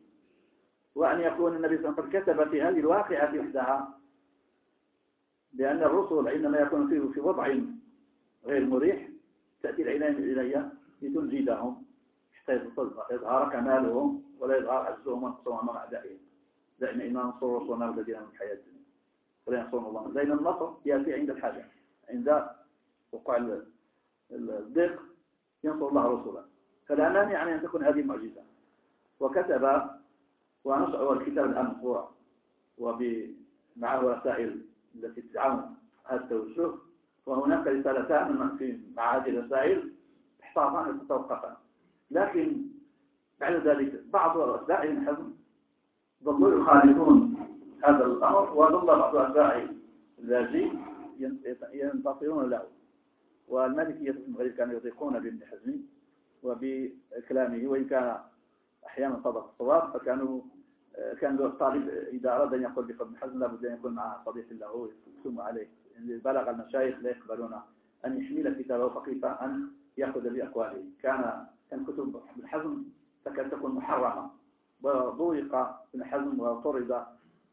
وأن يكون النبي صلى الله عليه وسلم كتب في هذه الواقعة وحدها لأن الرسل عندما يكون فيه في وضع غير مريح تأتي العناية إلي لتنجدهم يظهر كمالهم ولا يظهر عجزهم ونقصهم أمام أعدائهم دائما إنا ننصر رسولنا الذين من الحياة الدنيا ولا ينصرون الله. لأن النصر يأتي عند الحاجة. عند وقوع الضيق ينصر الله رسوله. فلا مانع يعني أن تكون هذه معجزة وكتب ونشر الكتاب الآن مطبوع ومعه رسائل التي تدعم هذا التوجه. وهناك رسالتان مع هذه الرسائل احتاطان توقفا لكن بعد ذلك بعض أتباع ابن حزم ظلوا يخالفون هذا الأمر وظل بعض أتباع اللاجي ينتصرون له. والمالكية في المغرب كانوا يطيقون بابن حزم وبكلامه وإن كان أحيانا صدق الصواب فكانوا كان الطالب إذا أراد أن يقول بفضل حزم لابد أن يكون مع صديق له يكتم عليه. بلغ المشايخ لا يقبلون أن يحمل كتابه فكيف أن يأخذ بأقواله. كان كان كتب ابن حزم تكاد تكون محرمة. وضوق ابن حزم وطرد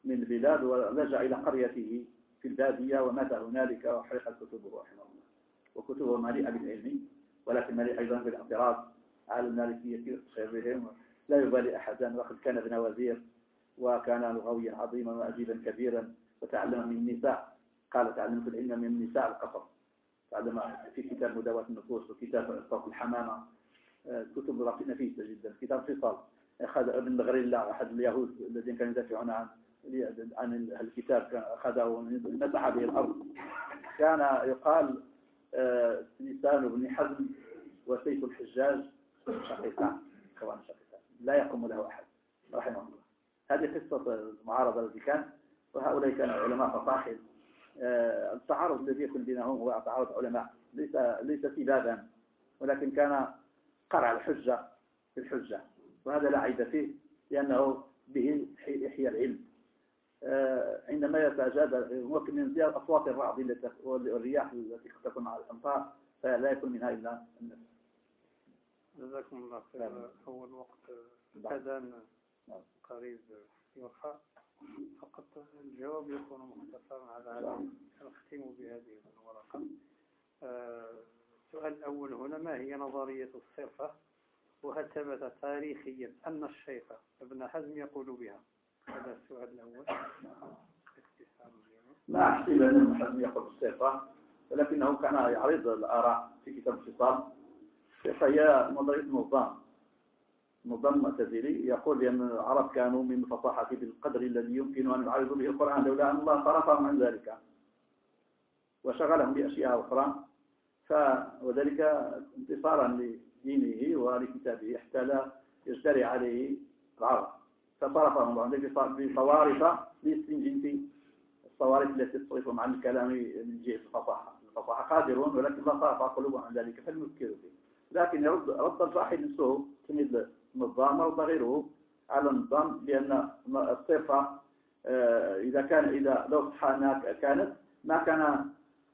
من البلاد ولجأ إلى قريته في البادية ومات هنالك وحرقت كتبه رحمه الله. وكتبه مليئة بالعلم ولكن مليئة أيضا بالاعتراض على المالكية وغيرهم لا يبالي أحدا. وقد كان ابن وزير وكان لغويا عظيما وأديبا كبيرا. وتعلم من النساء قال تعلمت العلم من النساء القصر تعلم في كتاب مداواة النفوس وكتاب صوت الحمامة. آه، كتب نفيسة جدا. كتاب فصال. أخذ ابن الغريلا أحد اليهود الذين كانوا يدافعون عن عن الكتاب أخذه مسح به الأرض. كان يقال آه، لسان ابن حزم وسيف الحجاج شقيقان خوان شقيقان لا يقوم له أحد رحمه الله. هذه قصة المعارضة التي كان وهؤلاء كانوا علماء فصاحب. آه، التعارض الذي يكون بينهم هو تعارض علماء. ليس ليس سبابا ولكن كان قرع الحجة في الحجة وهذا لا عيب فيه لأنه به يحيى العلم. آه، عندما يتجادل ممكن من زيادة أصوات الرعد والرياح التي قد تكون على الأمطار فلا يكون منها إلا النفس. جزاكم الله خير أول وقت الأذان قريب يوفى. فقط الجواب يكون مختصرا على هذا نختم بهذه الورقة. آه، السؤال الأول هنا ما هي نظرية الصرفة وهل ثبت تاريخيا أن الشيخ ابن حزم يقول بها؟ هذا السؤال الأول. لا أحسب أن ابن حزم يقول بالصرفة ولكنه كان يعرض الآراء في كتاب الفصال فهي نظرية النظام. نظام معتزلي يقول بأن العرب كانوا من الفصاحة بالقدر الذي يمكن أن يعرضوا به القرآن لولا أن الله صرفهم عن ذلك وشغلهم بأشياء أخرى. ف وذلك انتصارا لدينه ولكتابه لا يجتري عليه العرب. فصرفهم عن ذلك بصوارف للسنجنسي الصوارف التي تصرفهم عن الكلام من جهة الفصاحة الفصاحة قادرون ولكن الله صرف قلوبهم عن ذلك فلنذكر به لكن يرد رد الفاحل نفسه تمد النظام أو غيره على النظام بأن الصفة آه، إذا كان إذا لو صحة كانت ما كان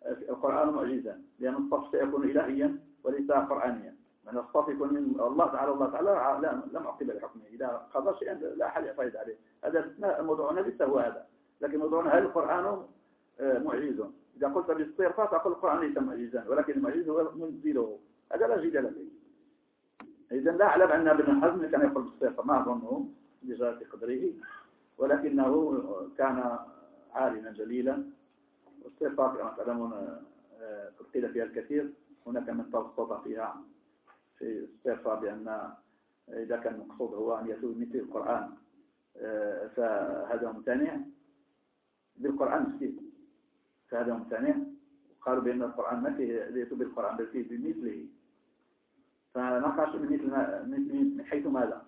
القرآن معجزا لأن الصف سيكون إلهيا وليس قرآنيا. من الصف يكون من الله تعالى الله تعالى لم أعقب لحكمه. إذا قضى شيئا لا أحد يعترض عليه. هذا موضوعنا ليس هو هذا. لكن موضوعنا هل القرآن آه، معجز؟ إذا قلت بالصرفة تقول القرآن ليس معجزا ولكن المعجز هو منزله. هذا لا جدال فيه. إذا لا أعلم أن ابن حزم كان يقول بالصرفة ما أظنه لجلالة قدره ولكنه كان عالما جليلا. والصرفة كما تعلمون آه، قد قيل فيها الكثير. هناك من توسط فيها في الصرفة بأن إذا كان المقصود هو أن يتوب مثل القرآن آه، فهذا ممتنع. بالقرآن مسكين فهذا ممتنع. قالوا بأن القرآن ما فيه يتوب بالقرآن بل فيه بمثله. فنقش من مثل من حيث ماذا؟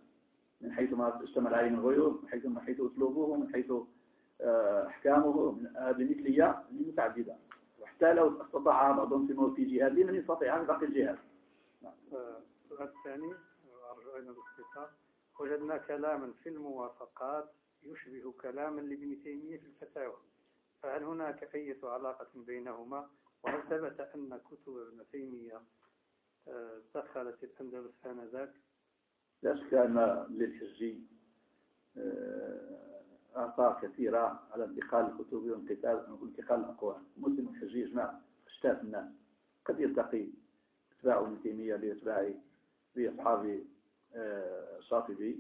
من حيث ما اشتمل عليه من غيوب من حيث من حيث أسلوبه من حيث آه، أحكامه بمثلية متعددة وحتى لو استطاع بعضهم في جهاد من يستطيع أن يبقي الجهاد. السؤال الثاني أرجو أن الاختصار وجدنا كلاما في الموافقات يشبه كلاما لابن تيمية في الفتاوى. فهل هناك أي علاقة بينهما؟ وهل ثبت أن كتب ابن تيمية آه، دخلت الأندلس آنذاك؟ شك أن للحجي آه، كثيرة على انتقال الكتب وانتقال الأقوال. مسلم الحجي يجمع اشتات الناس. قد يلتقي اتباع ابن تيمية باتباع بأصحاب آه،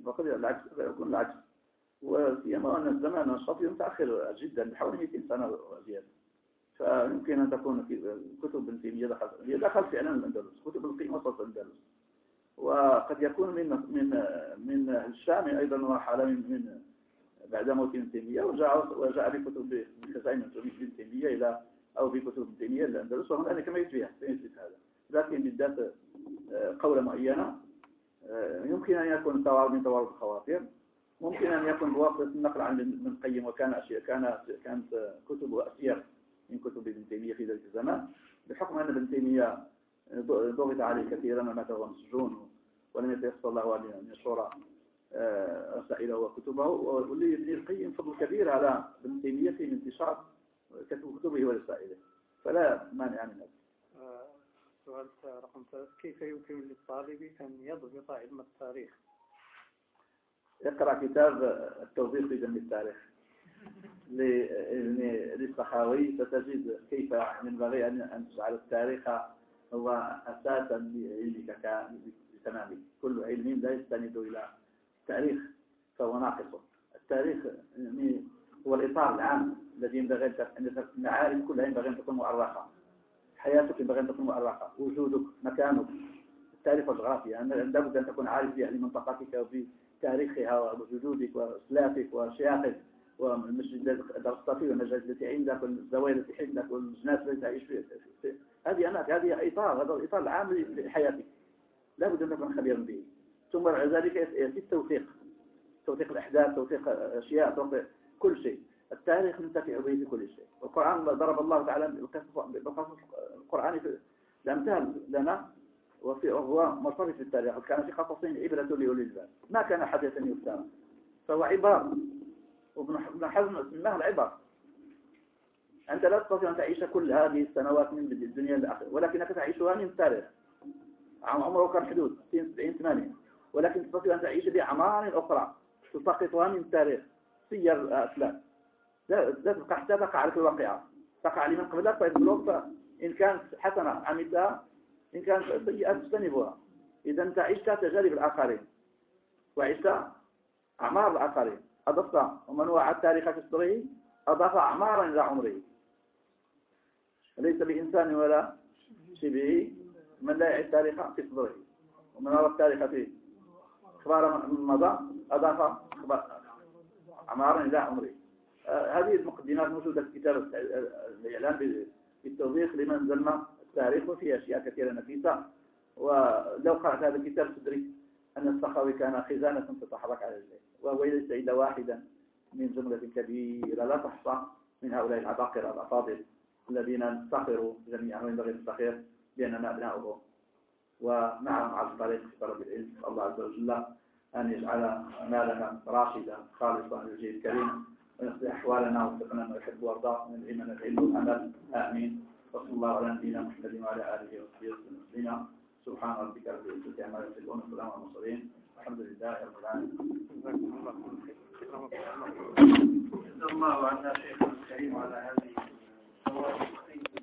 وقد العكس يكون العكس. وسيما أن الزمان الشاطبي متأخر جدا بحوالي 200 سنة وزيادة فيمكن أن تكون في كتب ابن تيمية دخل هي دخل فعلا الأندلس كتب القيم وصلت الأندلس. وقد يكون من من من الشام أيضا وحال من من بعد موت ابن تيمية وجاء وجاء بكتب خزائن ابن تيمية إلى أو بكتب ابن تيمية الأندلس وهنا كما يثبت هذا. لكن بالذات آه، قولة معينة آه، يمكن أن يكون توارد من توارد الخواطر. ممكن أن يكون بواسطة النقل عن ابن القيم وكان أشياء كانت كانت كتب أسير من كتب ابن تيمية في ذلك الزمان بحكم أن ابن تيمية ضغط عليه كثيرا ومات هو مسجون ولم يتيسر له أن ينشر آه، رسائله وكتبه. ولابن القيم فضل كبير على ابن تيمية في انتشار كتبه ورسائله. فلا مانع من هذا السؤال رقم ثلاث كيف يمكن للطالب أن يضبط علم التاريخ؟ اقرأ كتاب التوظيف في علم التاريخ. للصحاوي ستجد كيف ينبغي أن تجعل التاريخ هو أساسا لعلمك بتمامه كل علم لا يستند إلى التاريخ فهو ناقص. التاريخ يعني هو الإطار العام الذي ينبغي أن المعارف كلها ينبغي أن تكون مؤرخة. حياتك ينبغي أن تكون مؤرخة. وجودك مكانك التاريخ والجغرافيا. يعني لابد أن تكون عارف يعني منطقتك وبتاريخها وجدودك وأسلافك وشياخك والمسجد درست فيه والمجالس التي عندك والزوايا التي عندك والجناس التي تعيش فيها. هذه أنا هذه إطار هذا الإطار العام لحياتك لابد أن تكون خبيرا به. ثم بعد ذلك يأتي التوثيق. توثيق الأحداث توثيق أشياء توثيق كل شيء. التاريخ ننتفع به في كل شيء. القرآن ضرب الله تعالى بالقصص القرآني الأمثال لنا وفي هو مرتبط في التاريخ. كان في قصصين عبرة لأولي الباب ما كان حدثا يفترى. فهو عبار وابن حزم سماه العبر. أنت لا تستطيع أن تعيش كل هذه السنوات من الدنيا الآخرة ولكنك تعيشها من التاريخ عمره كان حدود 60 70 80 ولكن تستطيع أن تعيش بأعمار أخرى تسقطها من التاريخ سير أفلام لا تبقى حتى تقع على الواقعة. تقع لمن قبلك فيدخلوك إن كانت حسنة عملتها إن كانت سيئة تجتنبها إذا أنت عشت تجارب الآخرين. وعشت أعمار الآخرين. أضفت ومن وعى التاريخ في صدره أضاف أعمارا إلى عمره. ليس بإنسان ولا شبه من لا يعي التاريخ في صدره. ومن أرى التاريخ في أخبار من مضى أضاف أعمارا إلى عمره. هذه المقدمات موجودة في كتاب الإعلام بالتوضيح لمن زلنا التاريخ وفيه أشياء كثيرة نفيسة. ولو قرأت هذا الكتاب تدرك أن الصحاوي كان خزانة تتحرك على الجيش وهو ليس واحدا من جملة كبيرة. لا تحصى من هؤلاء العباقرة الأفاضل الذين نفتخروا جميعا وينبغي نفتخر بأننا أبناؤهم ومعهم على الطريق في طلب العلم الله عز وجل أن يجعل مالنا راشدا خالصا للجيل الكريم ويصلح أحوالنا وفقنا ما يحب ويرضى من العلم العلم والعمل آمين. وصلى الله على نبينا محمد وعلى آله وصحبه وسلم. سبحان ربك رب العزة عما يصفون وسلام على المرسلين. والحمد لله رب العالمين. جزاكم الله عنا شيخنا الكريم على هذه